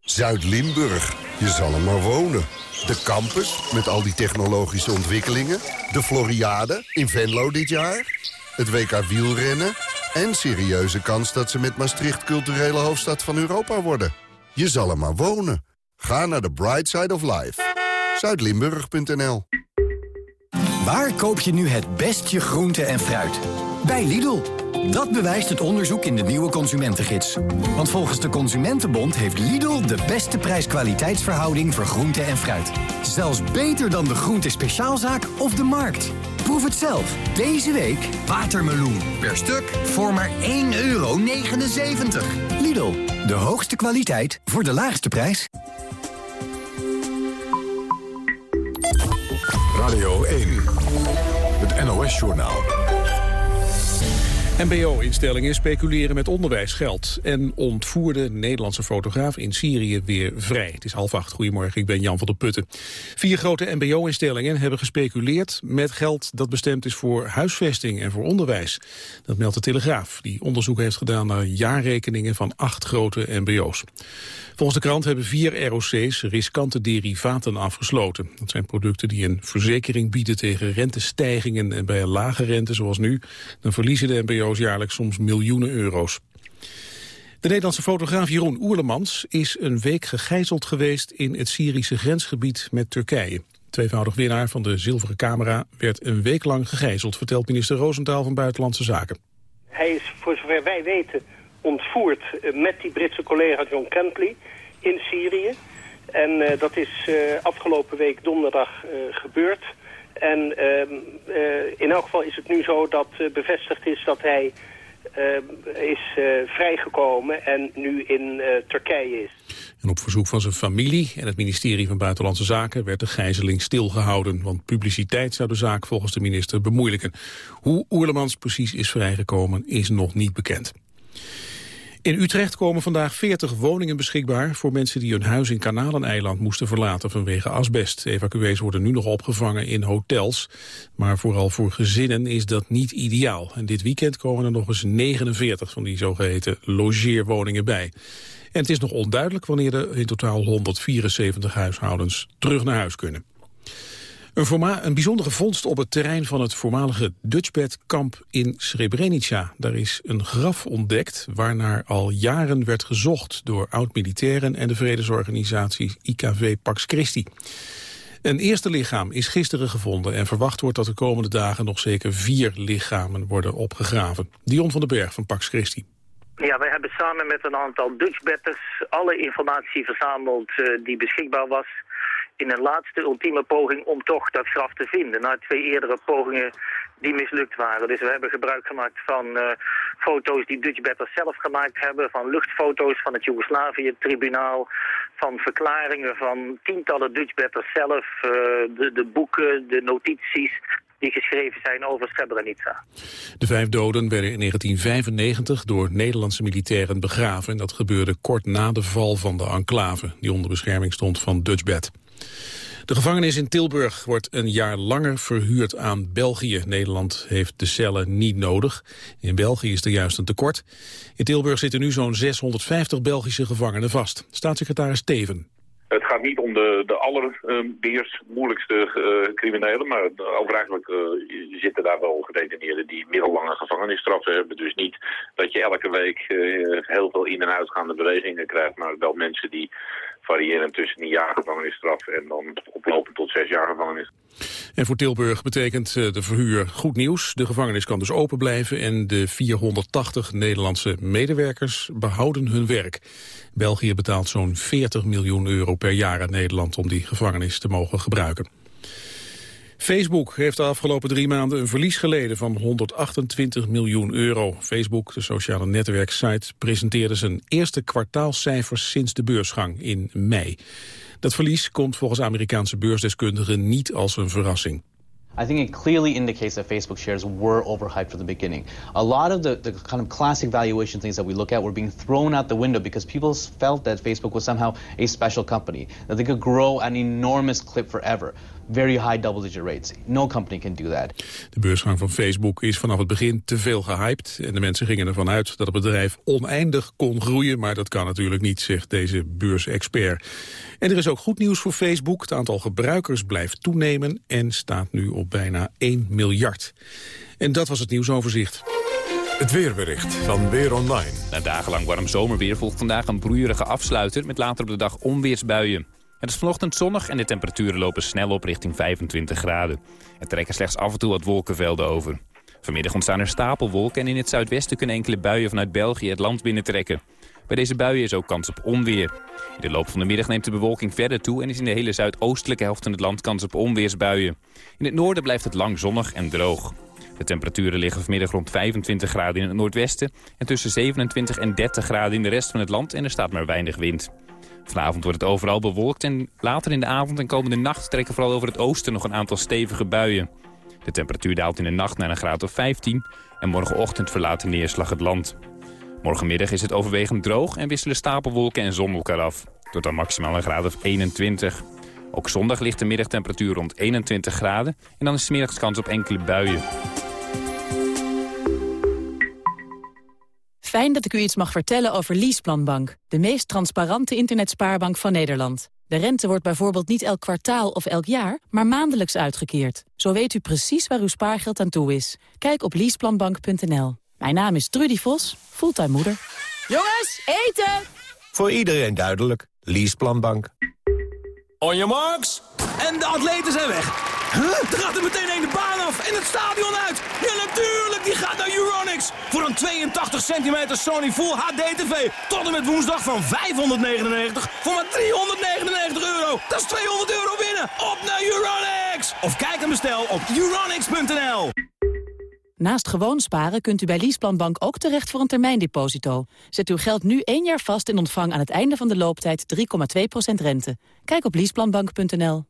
Zuid-Limburg, je zal er maar wonen. De campus, met al die technologische ontwikkelingen. De Floriade, in Venlo dit jaar. Het WK wielrennen. En serieuze kans dat ze met Maastricht culturele hoofdstad van Europa worden. Je zal er maar wonen. Ga naar de Bright Side of Life. Zuidlimburg.nl Waar koop je nu het beste groente en fruit? Bij Lidl. Dat bewijst het onderzoek in de nieuwe Consumentengids. Want volgens de Consumentenbond heeft Lidl de beste prijs-kwaliteitsverhouding voor groente en fruit. Zelfs beter dan de Groente Speciaalzaak of de Markt. Proef het zelf. Deze week watermeloen. Per stuk voor maar 1,79 euro. Lidl, de hoogste kwaliteit voor de laagste prijs. Radio 1, het NOS-journaal. MBO-instellingen speculeren met onderwijsgeld... en ontvoerde Nederlandse fotograaf in Syrië weer vrij. Het is half acht. Goedemorgen, ik ben Jan van der Putten. Vier grote MBO-instellingen hebben gespeculeerd met geld... dat bestemd is voor huisvesting en voor onderwijs. Dat meldt de Telegraaf, die onderzoek heeft gedaan... naar jaarrekeningen van acht grote MBO's. Volgens de krant hebben vier ROC's riskante derivaten afgesloten. Dat zijn producten die een verzekering bieden tegen rentestijgingen... en bij een lage rente, zoals nu, dan verliezen de MBO's jaarlijks soms miljoenen euro's. De Nederlandse fotograaf Jeroen Oerlemans is een week gegijzeld geweest in het Syrische grensgebied met Turkije. Tweevoudig winnaar van de zilveren camera werd een week lang gegijzeld, vertelt minister Roosentaal van Buitenlandse Zaken. Hij is, voor zover wij weten, ontvoerd eh, met die Britse collega John Kentley in Syrië. En uh, dat is uh, afgelopen week donderdag gebeurd. En ehm, in elk geval is het nu zo dat bevestigd is dat hij is vrijgekomen en nu in Turkije is. En op verzoek van zijn familie en het ministerie van Buitenlandse Zaken werd de gijzeling stilgehouden. Want publiciteit zou de zaak volgens de minister bemoeilijken. Hoe Oerlemans precies is vrijgekomen is nog niet bekend. In Utrecht komen vandaag 40 woningen beschikbaar voor mensen die hun huis in Kanaleneiland moesten verlaten vanwege asbest. Evacuees worden nu nog opgevangen in hotels, maar vooral voor gezinnen is dat niet ideaal. En dit weekend komen er nog eens 49 van die zogeheten logeerwoningen bij. En het is nog onduidelijk wanneer er in totaal 174 huishoudens terug naar huis kunnen. Een, een, bijzondere vondst op het terrein van het voormalige Dutchbed-kamp in Srebrenica. Daar is een graf ontdekt waarnaar al jaren werd gezocht door oud-militairen en de vredesorganisatie IKV Pax Christi. Een eerste lichaam is gisteren gevonden en verwacht wordt dat de komende dagen nog zeker vier lichamen worden opgegraven. Dion van den Berg van Pax Christi. Ja, wij hebben samen met een aantal Dutchbetters alle informatie verzameld uh, die beschikbaar was in een laatste ultieme poging om toch dat graf te vinden. Na twee eerdere pogingen die mislukt waren. Dus we hebben gebruik gemaakt van uh, foto's die Dutchbetters zelf gemaakt hebben. Van luchtfoto's van het Joegoslavië-tribunaal. Van verklaringen van tientallen Dutchbetters zelf. Uh, de, de boeken, de notities die geschreven zijn over Srebrenica. De vijf doden werden in 1995 door Nederlandse militairen begraven. En dat gebeurde kort na de val van de enclave, die onder bescherming stond van Dutchbed. De gevangenis in Tilburg wordt een jaar langer verhuurd aan België. Nederland heeft de cellen niet nodig. In België is er juist een tekort. In Tilburg zitten nu zo'n 650 Belgische gevangenen vast. Staatssecretaris Teven. Het gaat niet om de, de allerbeers moeilijkste uh, criminelen, maar overigens uh, zitten daar wel gedetineerden die middellange gevangenisstraffen hebben. Dus niet dat je elke week uh, heel veel in- en uitgaande bewegingen krijgt, maar wel mensen die variëren tussen een jaar gevangenisstraf en dan oplopend tot zes jaar gevangenis. En voor Tilburg betekent de verhuur goed nieuws. De gevangenis kan dus open blijven en de 480 Nederlandse medewerkers behouden hun werk. België betaalt zo'n 40 miljoen euro per jaar aan Nederland om die gevangenis te mogen gebruiken. Facebook heeft de afgelopen drie maanden een verlies geleden van 128 miljoen euro. Facebook, de sociale netwerksite, presenteerde zijn eerste kwartaalcijfers sinds de beursgang in mei. Dat verlies komt volgens Amerikaanse beursdeskundigen niet als een verrassing. I think it clearly indicates that Facebook shares were overhyped from the beginning. A lot of the, the kind of classic valuation things that we look at were being thrown out the window because people felt that Facebook was somehow a special company, that they could grow an enormous clip forever. Very high double-digit rates. No company can do that. De beursgang van Facebook is vanaf het begin te veel gehyped. En de mensen gingen ervan uit dat het bedrijf oneindig kon groeien. Maar dat kan natuurlijk niet, zegt deze beursexpert. En er is ook goed nieuws voor Facebook. Het aantal gebruikers blijft toenemen en staat nu op bijna 1 miljard. En dat was het nieuwsoverzicht. Het weerbericht van Weer Online. Na dagenlang warm zomerweer volgt vandaag een broeierige afsluiter... met later op de dag onweersbuien. Het is vanochtend zonnig en de temperaturen lopen snel op richting 25 graden. Er trekken slechts af en toe wat wolkenvelden over. Vanmiddag ontstaan er stapelwolken en in het zuidwesten kunnen enkele buien vanuit België het land binnentrekken. Bij deze buien is ook kans op onweer. In de loop van de middag neemt de bewolking verder toe... en is in de hele zuidoostelijke helft van het land kans op onweersbuien. In het noorden blijft het lang zonnig en droog. De temperaturen liggen vanmiddag rond 25 graden in het noordwesten... en tussen 27 en 30 graden in de rest van het land en er staat maar weinig wind. Vanavond wordt het overal bewolkt en later in de avond en komende nacht... trekken vooral over het oosten nog een aantal stevige buien. De temperatuur daalt in de nacht naar een graad of 15... en morgenochtend verlaat de neerslag het land. Morgenmiddag is het overwegend droog en wisselen stapelwolken en zon elkaar af. Tot dan maximaal een graad of 21. Ook zondag ligt de middagtemperatuur rond 21 graden... en dan is de middags kans op enkele buien. Fijn dat ik u iets mag vertellen over Leaseplanbank. De meest transparante internetspaarbank van Nederland. De rente wordt bijvoorbeeld niet elk kwartaal of elk jaar, maar maandelijks uitgekeerd. Zo weet u precies waar uw spaargeld aan toe is. Kijk op leaseplanbank.nl. Mijn naam is Trudy Vos, fulltime moeder. Jongens, eten! Voor iedereen duidelijk. Leaseplanbank. On your marks. En de atleten zijn weg. Huh? Er gaat er meteen een de baan af en het stadion uit. Ja, natuurlijk, die gaat naar Euronics. Voor een 82 centimeter Sony Full HD TV. Tot en met woensdag van 599 voor maar 399 euro. Dat is 200 euro winnen. Op naar Euronics. Of kijk en bestel op euronics.nl. Naast gewoon sparen kunt u bij Leaseplanbank ook terecht voor een termijndeposito. Zet uw geld nu één jaar vast en ontvang aan het einde van de looptijd 3,2% rente. Kijk op leaseplanbank.nl.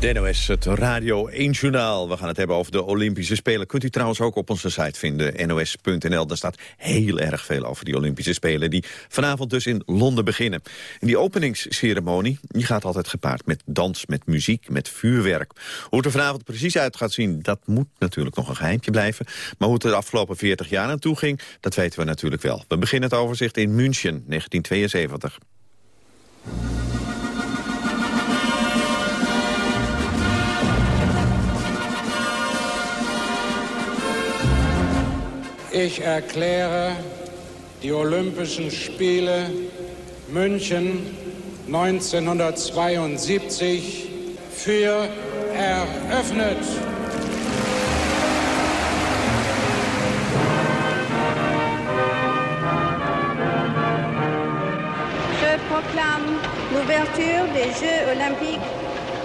De NOS, het Radio 1 Journaal. We gaan het hebben over de Olympische Spelen. Kunt u trouwens ook op onze site vinden, nos.nl. Daar staat heel erg veel over die Olympische Spelen... die vanavond dus in Londen beginnen. En die openingsceremonie die gaat altijd gepaard met dans, met muziek, met vuurwerk. Hoe het er vanavond precies uit gaat zien, dat moet natuurlijk nog een geheimje blijven. Maar hoe het er de afgelopen 40 jaar naartoe ging, dat weten we natuurlijk wel. We beginnen het overzicht in München, 1972. Ich erkläre die Olympischen Spiele München 1972 für eröffnet. Je proclame l'ouverture des Jeux olympiques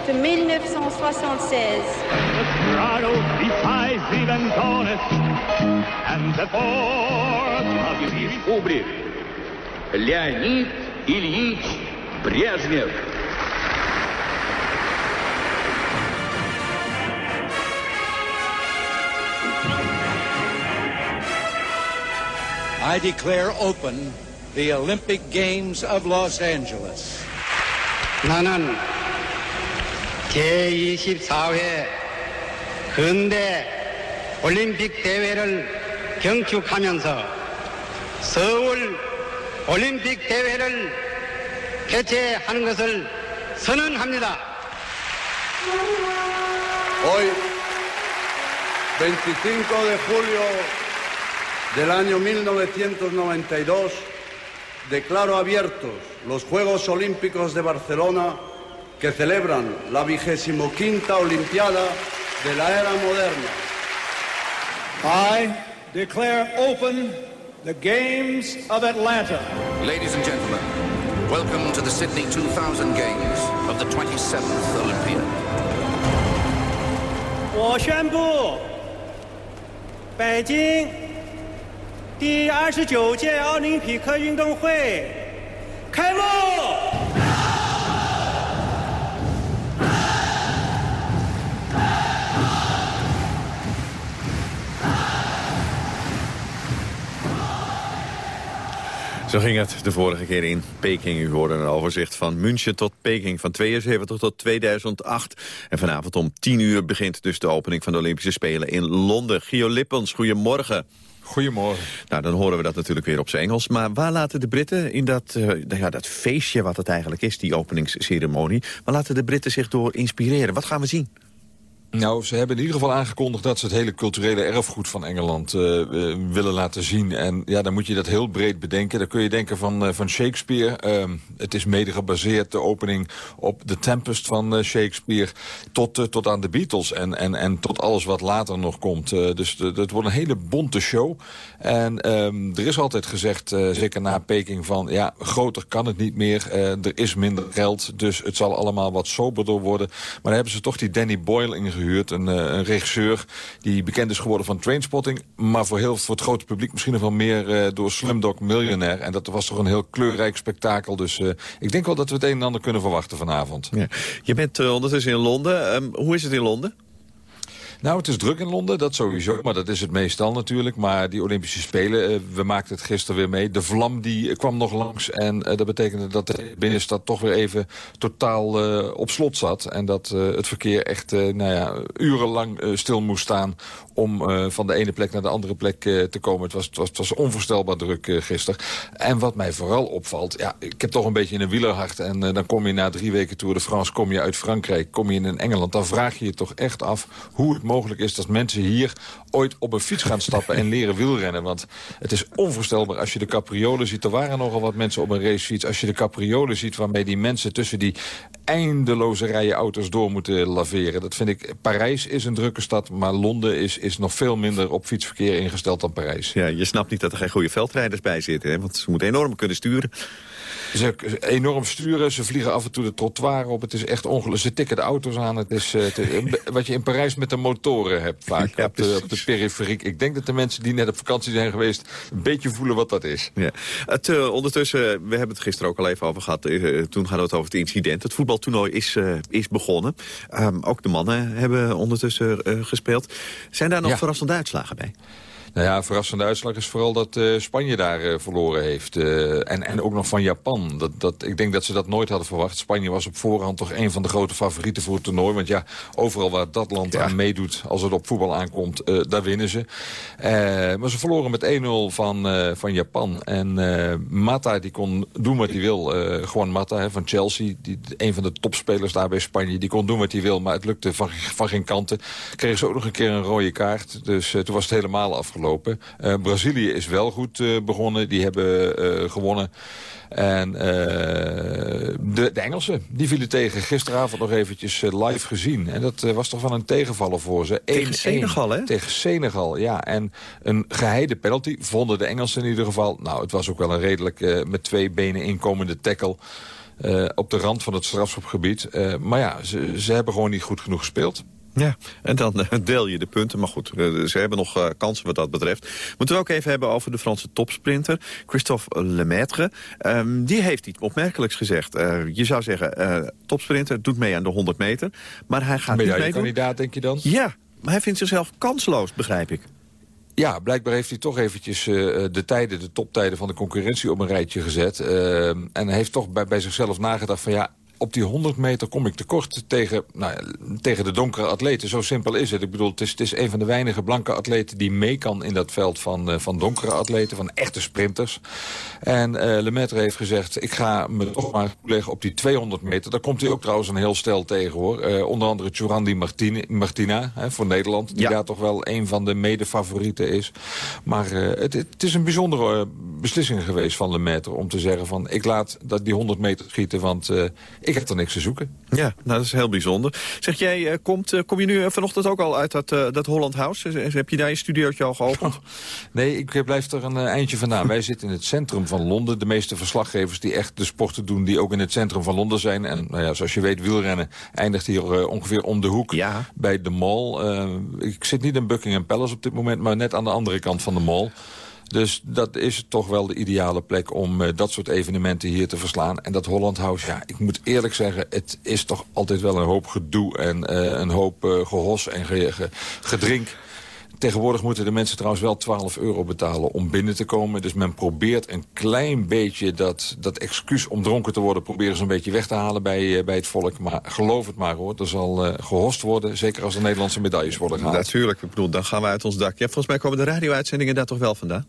de 1976. And the fourth of Республик Леонид Ильич Брежнев. I declare open the Olympic Games of Los Angeles. 나는 제24회 근대 올림픽 대회를 경축하면서 서울 올림픽 대회를 개최하는 것을 선언합니다. Hoy, 25 de julio del año 1992, declaro abiertos los Juegos Olímpicos de Barcelona que celebran la vigésimo quinta Olimpiada de la era moderna. I declare open the Games of Atlanta. Ladies and gentlemen, welcome to the Sydney 2000 Games of the 27th Olympiad. 我宣布，北京第二十九届奥林匹克运动会开幕。 Zo ging het de vorige keer in Peking. U hoorde een overzicht van München tot Peking van 72 tot 2008. En vanavond om 10 uur begint dus de opening van de Olympische Spelen in Londen. Gio Lippens, goedemorgen. Goedemorgen. Nou, dan horen we dat natuurlijk weer op zijn Engels. Maar waar laten de Britten in dat, uh, ja, dat feestje wat het eigenlijk is, die openingsceremonie... waar laten de Britten zich door inspireren? Wat gaan we zien? Nou, ze hebben in ieder geval aangekondigd dat ze het hele culturele erfgoed van Engeland uh, willen laten zien. En ja, dan moet je dat heel breed bedenken. Dan kun je denken van, uh, van Shakespeare. Uh, het is mede gebaseerd, de opening, op The Tempest van Shakespeare. Tot, tot aan de Beatles en, en, en tot alles wat later nog komt. dus het wordt een hele bonte show. En ehm, er is altijd gezegd, zeker na Peking, van ja, groter kan het niet meer. er is minder geld, dus het zal allemaal wat soberder worden. Maar dan hebben ze toch die Danny Boyle ingehuurd een, eh, een, regisseur die bekend is geworden van Trainspotting. Maar voor, heel, voor het grote publiek misschien nog wel meer uh, door Slumdog Millionaire. En dat was toch een heel kleurrijk spektakel. Dus uh, ik denk wel dat we het een en ander kunnen verwachten vanavond. Ja. Je bent ondertussen in Londen. Um, hoe is het in Londen? Nou, het is druk in Londen, dat sowieso. Maar dat is het meestal natuurlijk. Maar die Olympische Spelen, uh, we maakten het gisteren weer mee. De vlam die uh, kwam nog langs. En uh, dat betekende dat de binnenstad toch weer even totaal op slot zat. En dat het verkeer echt nou ja, urenlang stil moest staan... om van de ene plek naar de andere plek te komen. Het was, het was, het was onvoorstelbaar druk gisteren. En wat mij vooral opvalt... Ja, ik heb toch een beetje een wielerhart. En dan kom je na drie weken Tour de France... kom je uit Frankrijk, kom je in Engeland... dan vraag je je toch echt af hoe het mogelijk mogelijk is dat mensen hier ooit op een fiets gaan stappen en leren wielrennen. Want het is onvoorstelbaar als je de capriolen ziet. Er waren nogal wat mensen op een racefiets. Als je de capriolen ziet waarmee die mensen tussen die eindeloze rijen auto's door moeten laveren. Dat vind ik, Parijs is een drukke stad, maar Londen is, is nog veel minder op fietsverkeer ingesteld dan Parijs. Ja, je snapt niet dat er geen goede veldrijders bij zitten, hè? want ze moeten enorm kunnen sturen. Ze enorm sturen, ze vliegen af en toe de trottoir op. Het is echt ongelukkig. Ze tikken de auto's aan. Het is, het wat je in Parijs met de motoren hebt vaak op, de, op de periferiek. Ik denk dat de mensen die net op vakantie zijn geweest... een beetje voelen wat dat is. Ja. Het, uh, ondertussen, we hebben het gisteren ook al even over gehad. Uh, toen gaat het over het incident. Het voetbaltoernooi is, uh, is begonnen. Um, ook de mannen hebben ondertussen gespeeld. Zijn daar nog ja. verrassende uitslagen bij? Nou ja, verrassende uitslag is vooral dat uh, Spanje daar uh, verloren heeft. Uh, en, en ook nog van Japan. Dat, dat, ik denk dat ze dat nooit hadden verwacht. Spanje was op voorhand toch een van de grote favorieten voor het toernooi. Want ja, overal waar dat land ja. aan meedoet, als het op voetbal aankomt, daar winnen ze. maar ze verloren met 1-0 van, van Japan. En Mata, die kon doen wat hij wil. gewoon Mata hè, van Chelsea, die, een van de topspelers daar bij Spanje. Die kon doen wat hij wil, maar het lukte van, van geen kanten. Kregen ze ook nog een keer een rode kaart. Dus toen was het helemaal afgelopen. Uh, Brazilië is wel goed uh, begonnen. Die hebben uh, gewonnen. En de, de, Engelsen, die vielen tegen. Gisteravond nog eventjes live gezien. En dat was toch wel een tegenvaller voor ze. Tegen Senegal, hè? Tegen Senegal, ja. En een geheide penalty vonden de Engelsen in ieder geval. Nou, het was ook wel een redelijk met twee benen inkomende tackle. op de rand van het strafschopgebied. maar ja, ze, ze hebben gewoon niet goed genoeg gespeeld. Ja, en dan uh, deel je de punten. Maar goed, uh, ze hebben nog uh, kansen wat dat betreft. Moeten we ook even hebben over de Franse topsprinter, Christophe Lemaitre. Um, die heeft iets opmerkelijks gezegd. je zou zeggen, topsprinter doet mee aan de 100 meter. Maar hij gaat ben niet meedoen. kandidaat, denk je dan? Ja, maar hij vindt zichzelf kansloos, begrijp ik. Ja, blijkbaar heeft hij toch eventjes uh, de tijden, de toptijden van de concurrentie op een rijtje gezet. Uh, en heeft toch bij, bij zichzelf nagedacht van ja, op die 100 meter kom ik tekort tegen, nou tegen de donkere atleten. Zo simpel is het. Ik bedoel, het is, het is een van de weinige blanke atleten... die mee kan in dat veld van, uh, van donkere atleten, van echte sprinters. En uh, Lemaitre heeft gezegd, ik ga me toch maar leggen op die 200 meter. Daar komt hij ook trouwens een heel stel tegen, hoor. Uh, onder andere Churandi Martina hè, voor Nederland. Die ja. daar toch wel een van de mede-favorieten is. Maar het, het, is een bijzondere beslissing geweest van Lemaitre... om te zeggen van, ik laat dat die 100 meter schieten, want ik heb er niks te zoeken. Ja, nou, dat is heel bijzonder. Zeg jij, uh, komt, uh, kom je nu vanochtend ook al uit dat, dat Holland House? Heb je daar je studiootje al geopend? Oh, nee, ik blijf er een eindje vandaan. Wij zitten in het centrum van Londen. De meeste verslaggevers die echt de sporten doen... die ook in het centrum van Londen zijn. En nou ja, zoals je weet, wielrennen eindigt hier ongeveer om de hoek ja. bij de mall. ik zit niet in Buckingham Palace op dit moment... maar net aan de andere kant van de mall. Dus dat is toch wel de ideale plek om uh, dat soort evenementen hier te verslaan. En dat Holland House, ja, ik moet eerlijk zeggen... het is toch altijd wel een hoop gedoe en uh, een hoop uh, gehos en ge ge gedrink. Tegenwoordig moeten de mensen trouwens wel 12 euro betalen om binnen te komen. Dus men probeert een klein beetje dat, dat excuus om dronken te worden... proberen ze een beetje weg te halen bij, bij het volk. Maar geloof het maar hoor, er zal uh, gehost worden. Zeker als er Nederlandse medailles worden gehaald. Natuurlijk, ik bedoel, dan gaan we uit ons dak. Ja, volgens mij komen de radio-uitzendingen daar toch wel vandaan?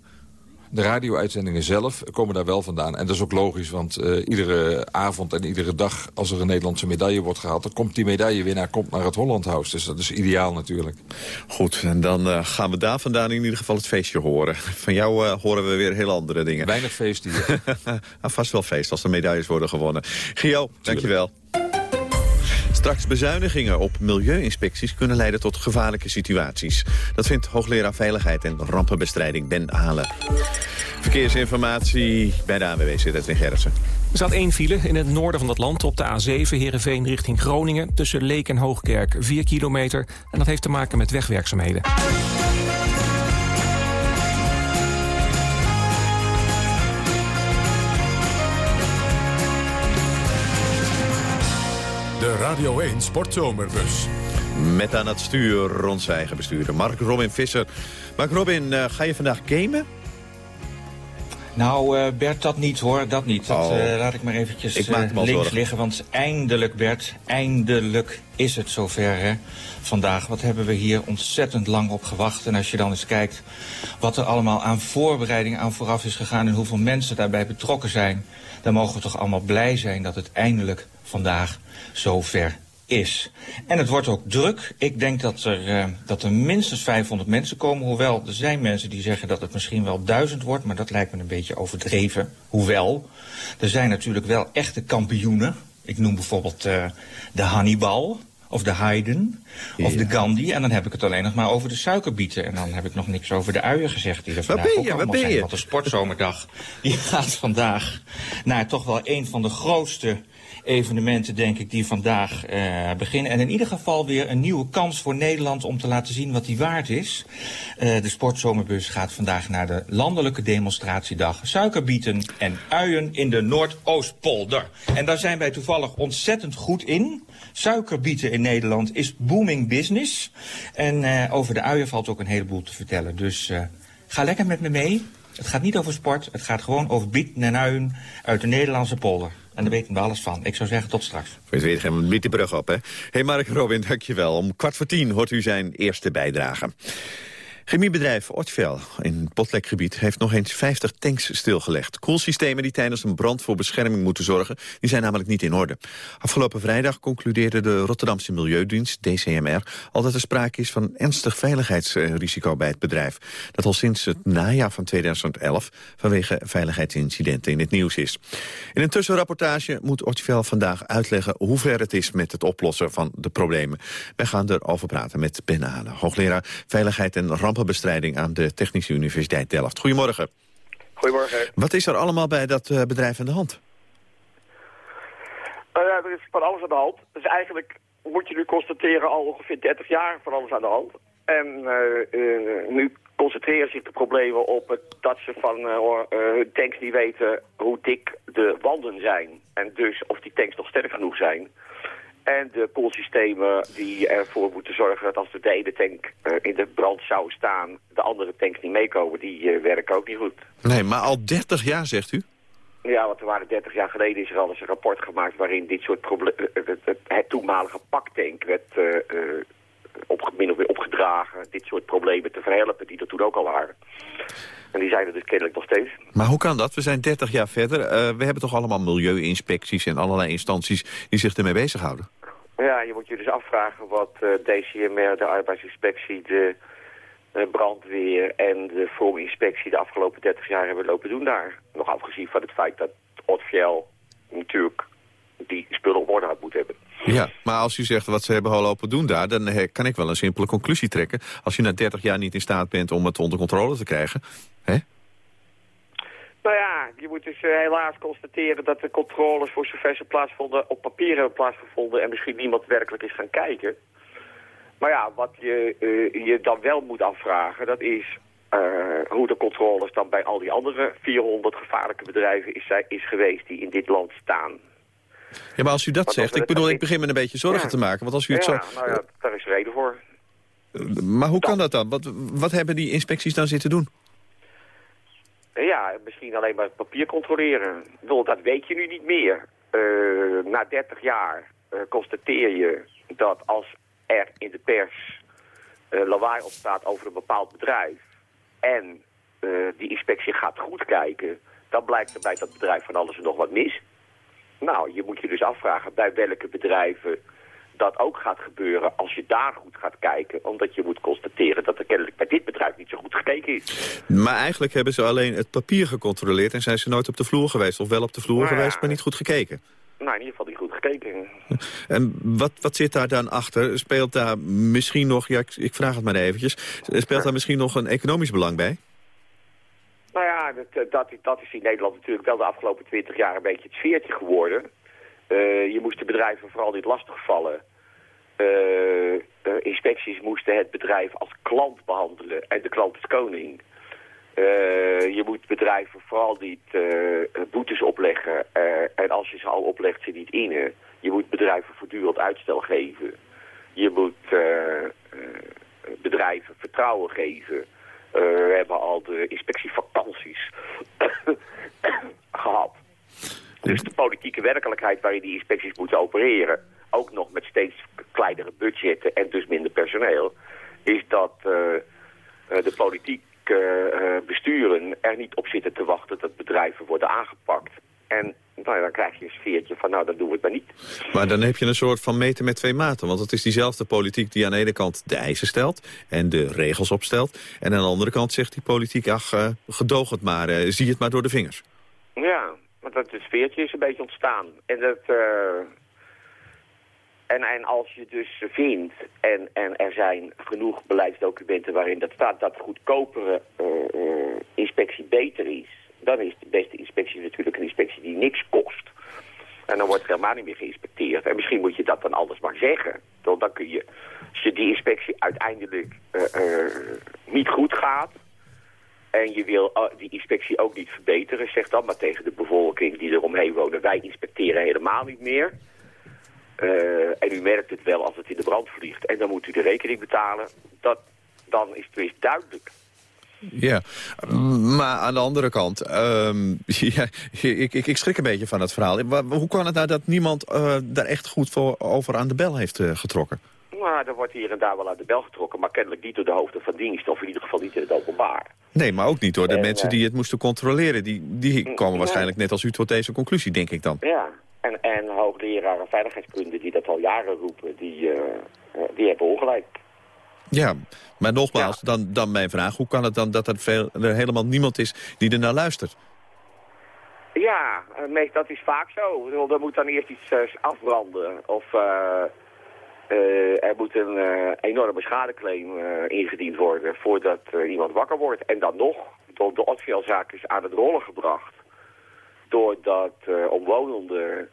De radio-uitzendingen zelf komen daar wel vandaan. En dat is ook logisch, want uh, iedere avond en iedere dag... als er een Nederlandse medaille wordt gehaald... dan komt die medaillewinnaar komt naar het Holland House. Dus dat is ideaal natuurlijk. Goed, en dan uh, gaan we daar vandaan in ieder geval het feestje horen. Van jou uh, horen we weer heel andere dingen. Weinig feest hier. nou, vast wel feest als er medailles worden gewonnen. Gio, dankjewel. Straks bezuinigingen op milieuinspecties kunnen leiden tot gevaarlijke situaties. Dat vindt hoogleraar Veiligheid en Rampenbestrijding Ben Halen. Verkeersinformatie bij de ANWW zit in Gerritsen. Er staat één file in het noorden van het land op de A7 Heerenveen richting Groningen... tussen Leek en Hoogkerk, 4 kilometer. En dat heeft te maken met wegwerkzaamheden. Radio 1 Sportzomerbus. Met aan het stuur rond zijn eigen bestuurder Mark Robin Visser. Mark Robin, uh, ga je vandaag gamen? Nou, uh, Bert, dat niet hoor, dat niet. Dat Oh. uh, laat ik maar eventjes Ik maak links zorgen. liggen. Want eindelijk, Bert, eindelijk is het zover hè, vandaag. Wat hebben we hier ontzettend lang op gewacht. En als je dan eens kijkt wat er allemaal aan voorbereiding aan vooraf is gegaan... en hoeveel mensen daarbij betrokken zijn... dan mogen we toch allemaal blij zijn dat het eindelijk vandaag zover is. En het wordt ook druk. Ik denk dat er, eh, dat er minstens 500 mensen komen. Hoewel, er zijn mensen die zeggen dat het misschien wel duizend wordt. Maar dat lijkt me een beetje overdreven. Hoewel, er zijn natuurlijk wel echte kampioenen. Ik noem bijvoorbeeld eh, de Hannibal. Of de Haydn. Of de Gandhi. En dan heb ik het alleen nog maar over de suikerbieten. En dan heb ik nog niks over de uien gezegd. Die er vandaag ben je? ook Waar allemaal ben zijn. je? Want de sportzomerdag die gaat vandaag naar toch wel een van de grootste evenementen, denk ik, die vandaag eh, beginnen. En in ieder geval weer een nieuwe kans voor Nederland om te laten zien wat die waard is. Eh, de Sportzomerbus gaat vandaag naar de landelijke demonstratiedag. Suikerbieten en uien in de Noordoostpolder. En daar zijn wij toevallig ontzettend goed in. Suikerbieten in Nederland is booming business. En eh, over de uien valt ook een heleboel te vertellen. Dus ga lekker met me mee. Het gaat niet over sport, het gaat gewoon over bieten en uien uit de Nederlandse polder. En daar weten we alles van. Ik zou zeggen, tot straks. Voor je het weet met de brug op, hè? hey Mark Robin, dankjewel. Om kwart voor tien hoort u zijn eerste bijdrage. Chemiebedrijf Ortvel in het Botlekgebied heeft nog eens 50 tanks stilgelegd. Koelsystemen die tijdens een brand voor bescherming moeten zorgen, die zijn namelijk niet in orde. Afgelopen vrijdag concludeerde de Rotterdamse Milieudienst, DCMR, al dat er sprake is van ernstig veiligheidsrisico bij het bedrijf. Dat al sinds het najaar van 2011 vanwege veiligheidsincidenten in het nieuws is. In een tussenrapportage moet Ortvel vandaag uitleggen hoe ver het is met het oplossen van de problemen. Wij gaan erover praten met Ben Halen, hoogleraar Veiligheid en Rampenbestrijding aan de Technische Universiteit Delft. Goedemorgen. Goedemorgen. Wat is er allemaal bij dat eh, bedrijf aan de hand? Nou ja, er is van alles aan de hand. Dus eigenlijk moet je nu constateren al ongeveer 30 jaar van alles aan de hand. En eh, eh, nu concentreren zich de problemen op het, dat ze van eh, eh, hun tanks niet weten hoe dik de wanden zijn. En dus of die tanks nog sterk genoeg zijn. En de koelsystemen die ervoor moeten zorgen dat als de ene tank eh, in de brand zou staan, de andere tanks niet meekomen, die eh, werken ook niet goed. Nee, maar al 30 jaar, zegt u? Ja, want er waren 30 jaar geleden is er al eens een rapport gemaakt waarin dit soort problemen, het, het, toenmalige paktank werd eh, eh, op, min of meer opgedragen dit soort problemen te verhelpen die er toen ook al waren. En die zijn er dus kennelijk nog steeds. Maar hoe kan dat? We zijn 30 jaar verder. Eh, we hebben toch allemaal milieuinspecties en allerlei instanties die zich ermee bezighouden? Ja, je moet je dus afvragen wat eh, DCMR, de arbeidsinspectie, de brandweer en de voerinspectie de afgelopen 30 jaar hebben lopen doen daar. Nog afgezien van het feit dat Otfiel natuurlijk die spullen op orde had moeten hebben. Ja, maar als u zegt wat ze hebben al lopen doen daar... dan eh, kan ik wel een simpele conclusie trekken. Als je na 30 jaar niet in staat bent om het onder controle te krijgen... Hè? Nou ja, je moet dus eh, helaas constateren dat de controles voor zover ze plaatsvonden op papier hebben plaatsgevonden en misschien niemand werkelijk is gaan kijken. Maar ja, wat je eh, je dan wel moet afvragen, dat is hoe de controles dan bij al die andere 400 gevaarlijke bedrijven is, is geweest die in dit land staan. Ja, maar als u dat Want zegt, ik bedoel, ik begin me een beetje zorgen Ja. te maken. Want als u het ja, zo... nou ja, daar is reden voor. Maar hoe kan dat dan? Wat, wat hebben die inspecties dan zitten doen? Ja, misschien alleen maar het papier controleren. Ik bedoel, dat weet je nu niet meer. Eh, na 30 jaar eh, constateer je dat als er in de pers eh, lawaai opstaat over een bepaald bedrijf... en eh, die inspectie gaat goed kijken, dan blijkt er bij dat bedrijf van alles en nog wat mis. Nou, je moet je dus afvragen bij welke bedrijven dat ook gaat gebeuren als je daar goed gaat kijken. Omdat je moet constateren dat er kennelijk bij dit bedrijf niet zo goed gekeken is. Maar eigenlijk hebben ze alleen het papier gecontroleerd... en zijn ze nooit op de vloer geweest. Of wel op de vloer Nou ja. geweest, maar niet goed gekeken. Nou, in ieder geval niet goed gekeken. En wat, wat zit daar dan achter? Speelt daar misschien nog, ja, ik, ik vraag het maar eventjes... speelt daar misschien nog een economisch belang bij? Nou ja, dat, eh, dat, dat is in Nederland natuurlijk wel de afgelopen twintig jaar een beetje het sfeertje geworden. Eh, je moest de bedrijven vooral niet lastigvallen. Eh, inspecties moesten het bedrijf als klant behandelen en de klant is koning. Je moet bedrijven vooral niet boetes opleggen en als je ze al oplegt ze niet innen. Je moet bedrijven voortdurend uitstel geven. Je moet bedrijven vertrouwen geven. Eh, we hebben al de inspectievakanties gehad. Dus de politieke werkelijkheid waarin die inspecties moeten opereren, ook nog met steeds kleinere budgetten en dus minder personeel, is dat eh, eh, de politiek besturen er niet op zitten te wachten dat bedrijven worden aangepakt. En nou dan krijg je een sfeertje van nou, dan doen we het maar niet. Maar dan heb je een soort van meten met twee maten. Want het is diezelfde politiek die aan de ene kant de eisen stelt... en de regels opstelt. En aan de andere kant zegt die politiek, ach, eh, gedoog het maar, eh, zie het maar door de vingers. Ja, want dat sfeertje is een beetje ontstaan. En dat... eh, en, en als je dus vindt, en, en er zijn genoeg beleidsdocumenten waarin dat staat, dat goedkopere eh, inspectie beter is, dan is de beste inspectie natuurlijk een inspectie die niks kost. En dan wordt er helemaal niet meer geïnspecteerd. En misschien moet je dat dan anders maar zeggen. Want dan kun je, als je die inspectie uiteindelijk eh, eh, niet goed gaat, en je wil eh, die inspectie ook niet verbeteren, zeg dan maar tegen de bevolking die eromheen wonen, wij inspecteren helemaal niet meer. En u merkt het wel als het in de brand vliegt. En dan moet u de rekening betalen. Dat, dan is het duidelijk. Ja, maar aan de andere kant, ehm, ja, ik, ik, ik schrik een beetje van het verhaal. Hoe kan het nou dat niemand eh, daar echt goed voor over aan de bel heeft eh, getrokken? Nou, er wordt hier en daar wel uit de bel getrokken, maar kennelijk niet door de hoofden van dienst, of in ieder geval niet in het openbaar. Nee, maar ook niet door de En, mensen eh, die het moesten controleren. Die, die komen waarschijnlijk net als u tot deze conclusie, denk ik dan. Ja, en, en hoogleraren veiligheidskunde die dat al jaren roepen, die, die hebben ongelijk. Ja, maar nogmaals, dan, dan mijn vraag. Hoe kan het dan dat er, veel, er helemaal niemand is die er naar luistert? Ja, eh, dat is vaak zo. Er moet dan eerst iets eh, afbranden. Of eh, er moet een enorme schadeclaim ingediend worden voordat iemand wakker wordt. En dan nog, de, de Otfiel-zaak is aan het rollen gebracht. Doordat omwonenden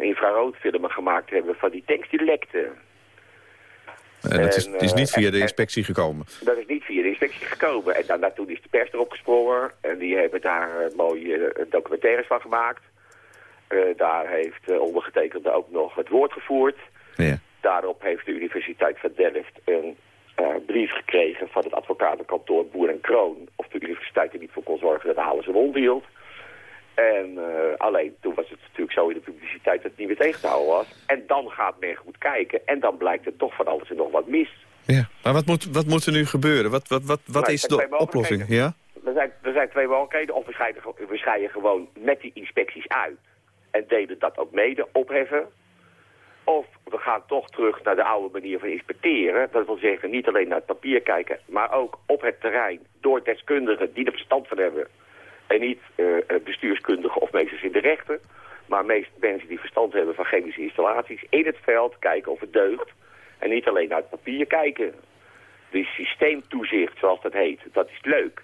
infraroodfilmen gemaakt hebben van die tanks die lekten. En het is, is niet eh, via de inspectie gekomen. Dat is niet via de inspectie gekomen. En dan, toen is de pers erop gesprongen. En die hebben daar eh, mooie eh, documentaires van gemaakt. Daar heeft ondergetekende ook nog het woord gevoerd. Ja. Daarop heeft de Universiteit van Delft een brief gekregen van het advocatenkantoor Boer en Kroon. Of de universiteit er niet voor kon zorgen dat Halen zijn mond hield. En eh, alleen toen was het natuurlijk zo in de publiciteit dat het niet meer tegen te houden was. En dan gaat men goed kijken en dan blijkt er toch van alles en nog wat mis. Ja. Maar wat moet, wat moet er nu gebeuren? Wat, wat, wat, wat Nou, is de oplossing? Ja? Er zijn, er zijn twee mogelijkheden. Of we scheiden, ge- we scheiden gewoon met die inspecties uit. En delen dat ook mede opheffen. Of we gaan toch terug naar de oude manier van inspecteren. Dat wil zeggen niet alleen naar het papier kijken, maar ook op het terrein. Door deskundigen die er verstand van hebben. En niet eh, eh, bestuurskundigen of meesters in de rechten. Maar meest mensen die verstand hebben van chemische installaties. In het veld kijken of het deugt. En niet alleen naar het papier kijken. Dus systeemtoezicht, zoals dat heet, dat is leuk.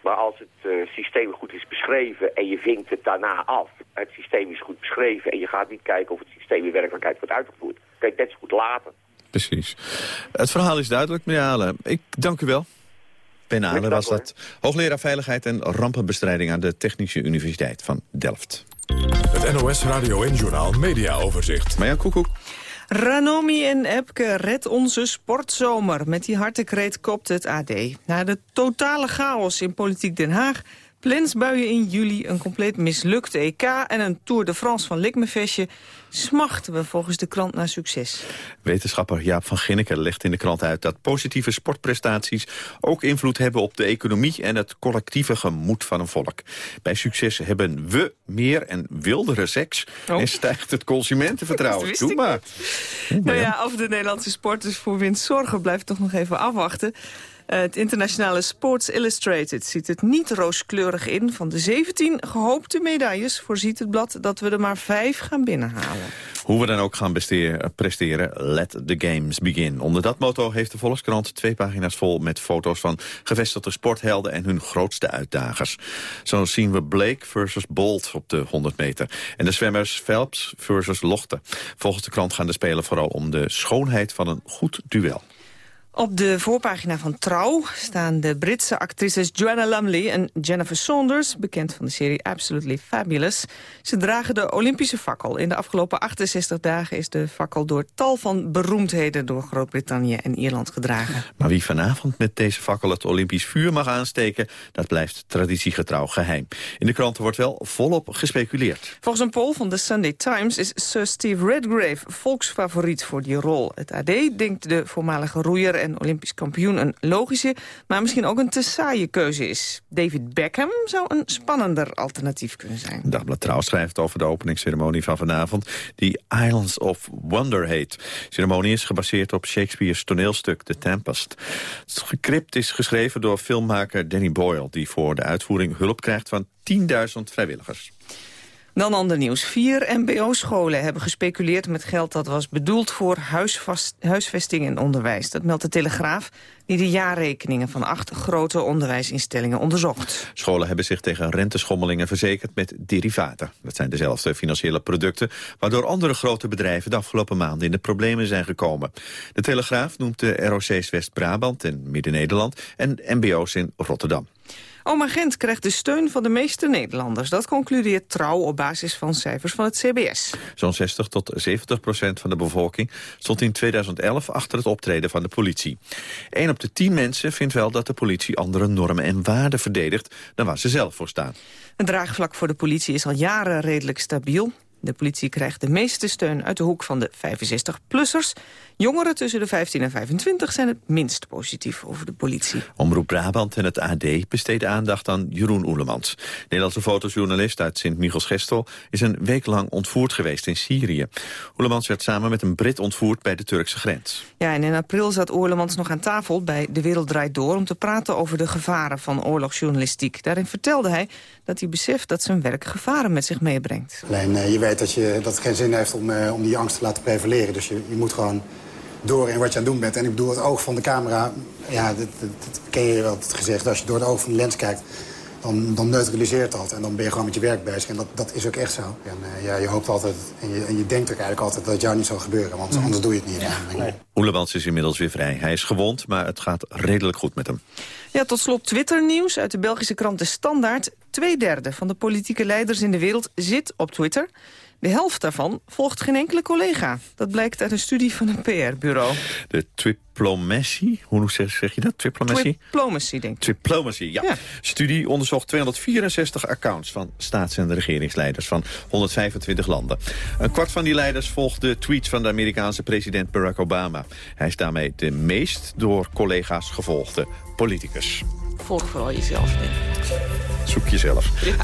Maar als het eh, systeem goed is beschreven en je vinkt het daarna af. Het systeem is goed beschreven en je gaat niet kijken of het systeem in werkelijkheid wordt uitgevoerd. Het net zo goed laten. Precies. Het verhaal is duidelijk, meneer Halen. Ik dank u wel. Halen was dat. Hoogleraar Veiligheid en Rampenbestrijding aan de Technische Universiteit van Delft. Het NOS Radio en Journaal Media Overzicht. Marjan Koekoek. Ranomi en Epke, red onze sportzomer. Met die hartekreet kopt het AD. Na de totale chaos in politiek Den Haag Plensbuien in juli, een compleet mislukt EK... en een Tour de France van Likmefestje smachten we volgens de krant naar succes. Wetenschapper Jaap van Ginneken legt in de krant uit... dat positieve sportprestaties ook invloed hebben op de economie... en het collectieve gemoed van een volk. Bij succes hebben we meer en wildere seks... Oh. en stijgt het consumentenvertrouwen. Doe maar. Nou ja, of de Nederlandse sporters voor winst zorgen... blijft toch nog even afwachten. Eh, het internationale Sports Illustrated ziet het niet rooskleurig in. Van de 17 gehoopte medailles voorziet het blad dat we er maar vijf gaan binnenhalen. Hoe we dan ook gaan presteren, let the games begin. Onder dat motto heeft de Volkskrant twee pagina's vol... met foto's van gevestigde sporthelden en hun grootste uitdagers. Zo zien we Blake versus Bolt op de 100 meter. En de zwemmers Phelps versus Lochte. Volgens de krant gaan de Spelen vooral om de schoonheid van een goed duel. Op de voorpagina van Trouw staan de Britse actrices Joanna Lumley en Jennifer Saunders... bekend van de serie Absolutely Fabulous. Ze dragen de Olympische fakkel. In de afgelopen 68 dagen is de fakkel door tal van beroemdheden... door Groot-Brittannië en Ierland gedragen. Maar wie vanavond met deze fakkel het Olympisch vuur mag aansteken... dat blijft traditiegetrouw geheim. In de kranten wordt wel volop gespeculeerd. Volgens een poll van de Sunday Times is Sir Steve Redgrave volksfavoriet voor die rol. Het AD denkt de voormalige roeier en Olympisch kampioen een logische, maar misschien ook een te saaie keuze is. David Beckham zou een spannender alternatief kunnen zijn. Dagblad Trouw schrijft over de openingsceremonie van vanavond... die Islands of Wonder heet. De ceremonie is gebaseerd op Shakespeare's toneelstuk The Tempest. Het script is geschreven door filmmaker Danny Boyle... die voor de uitvoering hulp krijgt van 10.000 vrijwilligers. Dan ander nieuws. Vier mbo-scholen hebben gespeculeerd met geld dat was bedoeld voor huisvesting en onderwijs. Dat meldt de Telegraaf, die de jaarrekeningen van acht grote onderwijsinstellingen onderzocht. Scholen hebben zich tegen renteschommelingen verzekerd met derivaten. Dat zijn dezelfde financiële producten... waardoor andere grote bedrijven de afgelopen maanden in de problemen zijn gekomen. De Telegraaf noemt de ROC's West-Brabant en Midden-Nederland... en mbo's in Rotterdam. Oma Gent krijgt de steun van de meeste Nederlanders. Dat concludeert Trouw op basis van cijfers van het CBS. Zo'n 60 tot 70 procent van de bevolking stond in 2011 achter het optreden van de politie. Een op de tien mensen vindt wel dat de politie andere normen en waarden verdedigt dan waar ze zelf voor staan. Het draagvlak voor de politie is al jaren redelijk stabiel. De politie krijgt de meeste steun uit de hoek van de 65-plussers. Jongeren tussen de 15 en 25 zijn het minst positief over de politie. Omroep Brabant en het AD besteden aandacht aan Jeroen Oelemans. Nederlandse fotojournalist uit Sint-Michels-Gestel... is een week lang ontvoerd geweest in Syrië. Oelemans werd samen met een Brit ontvoerd bij de Turkse grens. Ja, en in april zat Oerlemans nog aan tafel bij De Wereld Draait Door... om te praten over de gevaren van oorlogsjournalistiek. Daarin vertelde hij dat hij beseft dat zijn werk gevaren met zich meebrengt. Je weet dat, je, dat het geen zin heeft om, uh, om die angst te laten prevaleren. Dus je, je moet gewoon door in wat je aan het doen bent. En ik bedoel, het oog van de camera, ja, dat, dat, dat ken je wel het gezegd. Als je door het oog van de lens kijkt, dan, dan neutraliseert dat. En dan ben je gewoon met je werk bezig. En dat, dat is ook echt zo. En uh, ja, je hoopt altijd, en je, en je denkt ook eigenlijk altijd dat het jou niet zal gebeuren. Want mm. anders doe je het niet. Ja, nee. Is inmiddels weer vrij. Hij is gewond, maar het gaat redelijk goed met hem. Ja, tot slot Twitter-nieuws uit de Belgische krant De Standaard. Tweederde van de politieke leiders in de wereld zit op Twitter. De helft daarvan volgt geen enkele collega. Dat blijkt uit een studie van een PR-bureau. De Triplomacy, hoe zeg, zeg je dat? Triplomacy? Triplomacy, denk ik. Triplomacy, ja. ja. Studie onderzocht 264 accounts van staats- en regeringsleiders van 125 landen. Een kwart van die leiders volgt de tweets van de Amerikaanse president Barack Obama. Hij is daarmee de meest door collega's gevolgde politicus. Volg vooral jezelf, denk ik. Zoek jezelf. Ja.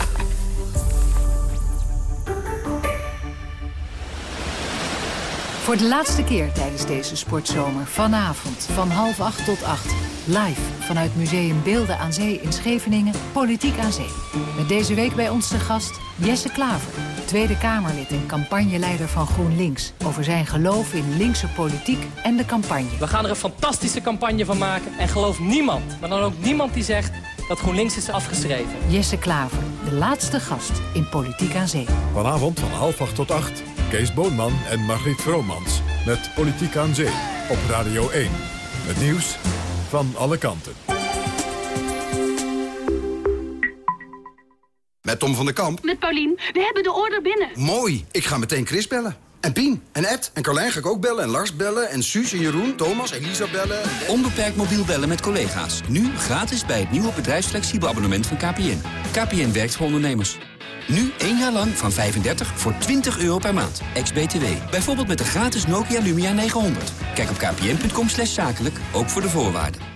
Voor de laatste keer tijdens deze sportzomer. Vanavond van half acht tot acht. Live vanuit Museum Beelden aan Zee in Scheveningen. Politiek aan Zee. Met deze week bij ons de gast Jesse Klaver. Tweede Kamerlid en campagneleider van GroenLinks. Over zijn geloof in linkse politiek en de campagne. We gaan er een fantastische campagne van maken. En geloof niemand, maar dan ook niemand die zegt dat GroenLinks is afgeschreven. Jesse Klaver, de laatste gast in Politiek aan Zee. Vanavond van half acht tot acht. Kees Boonman en Margriet Vromans. Met Politiek aan Zee. Op Radio 1. Het nieuws van alle kanten. Met Tom van der Kamp. Met Paulien. We hebben de order binnen. Mooi. Ik ga meteen Chris bellen. En Pien, en Ed, en Carlijn ga ik ook bellen, en Lars bellen, en Suus, en Jeroen, Thomas, Elisa bellen. Onbeperkt mobiel bellen met collega's. Nu gratis bij het nieuwe bedrijfsflexibel abonnement van KPN. KPN werkt voor ondernemers. Nu één jaar lang van 35 voor 20 euro per maand. Ex-BTW. Bijvoorbeeld met de gratis Nokia Lumia 900. Kijk op kpn.com zakelijk, ook voor de voorwaarden.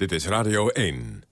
Dit is Radio 1.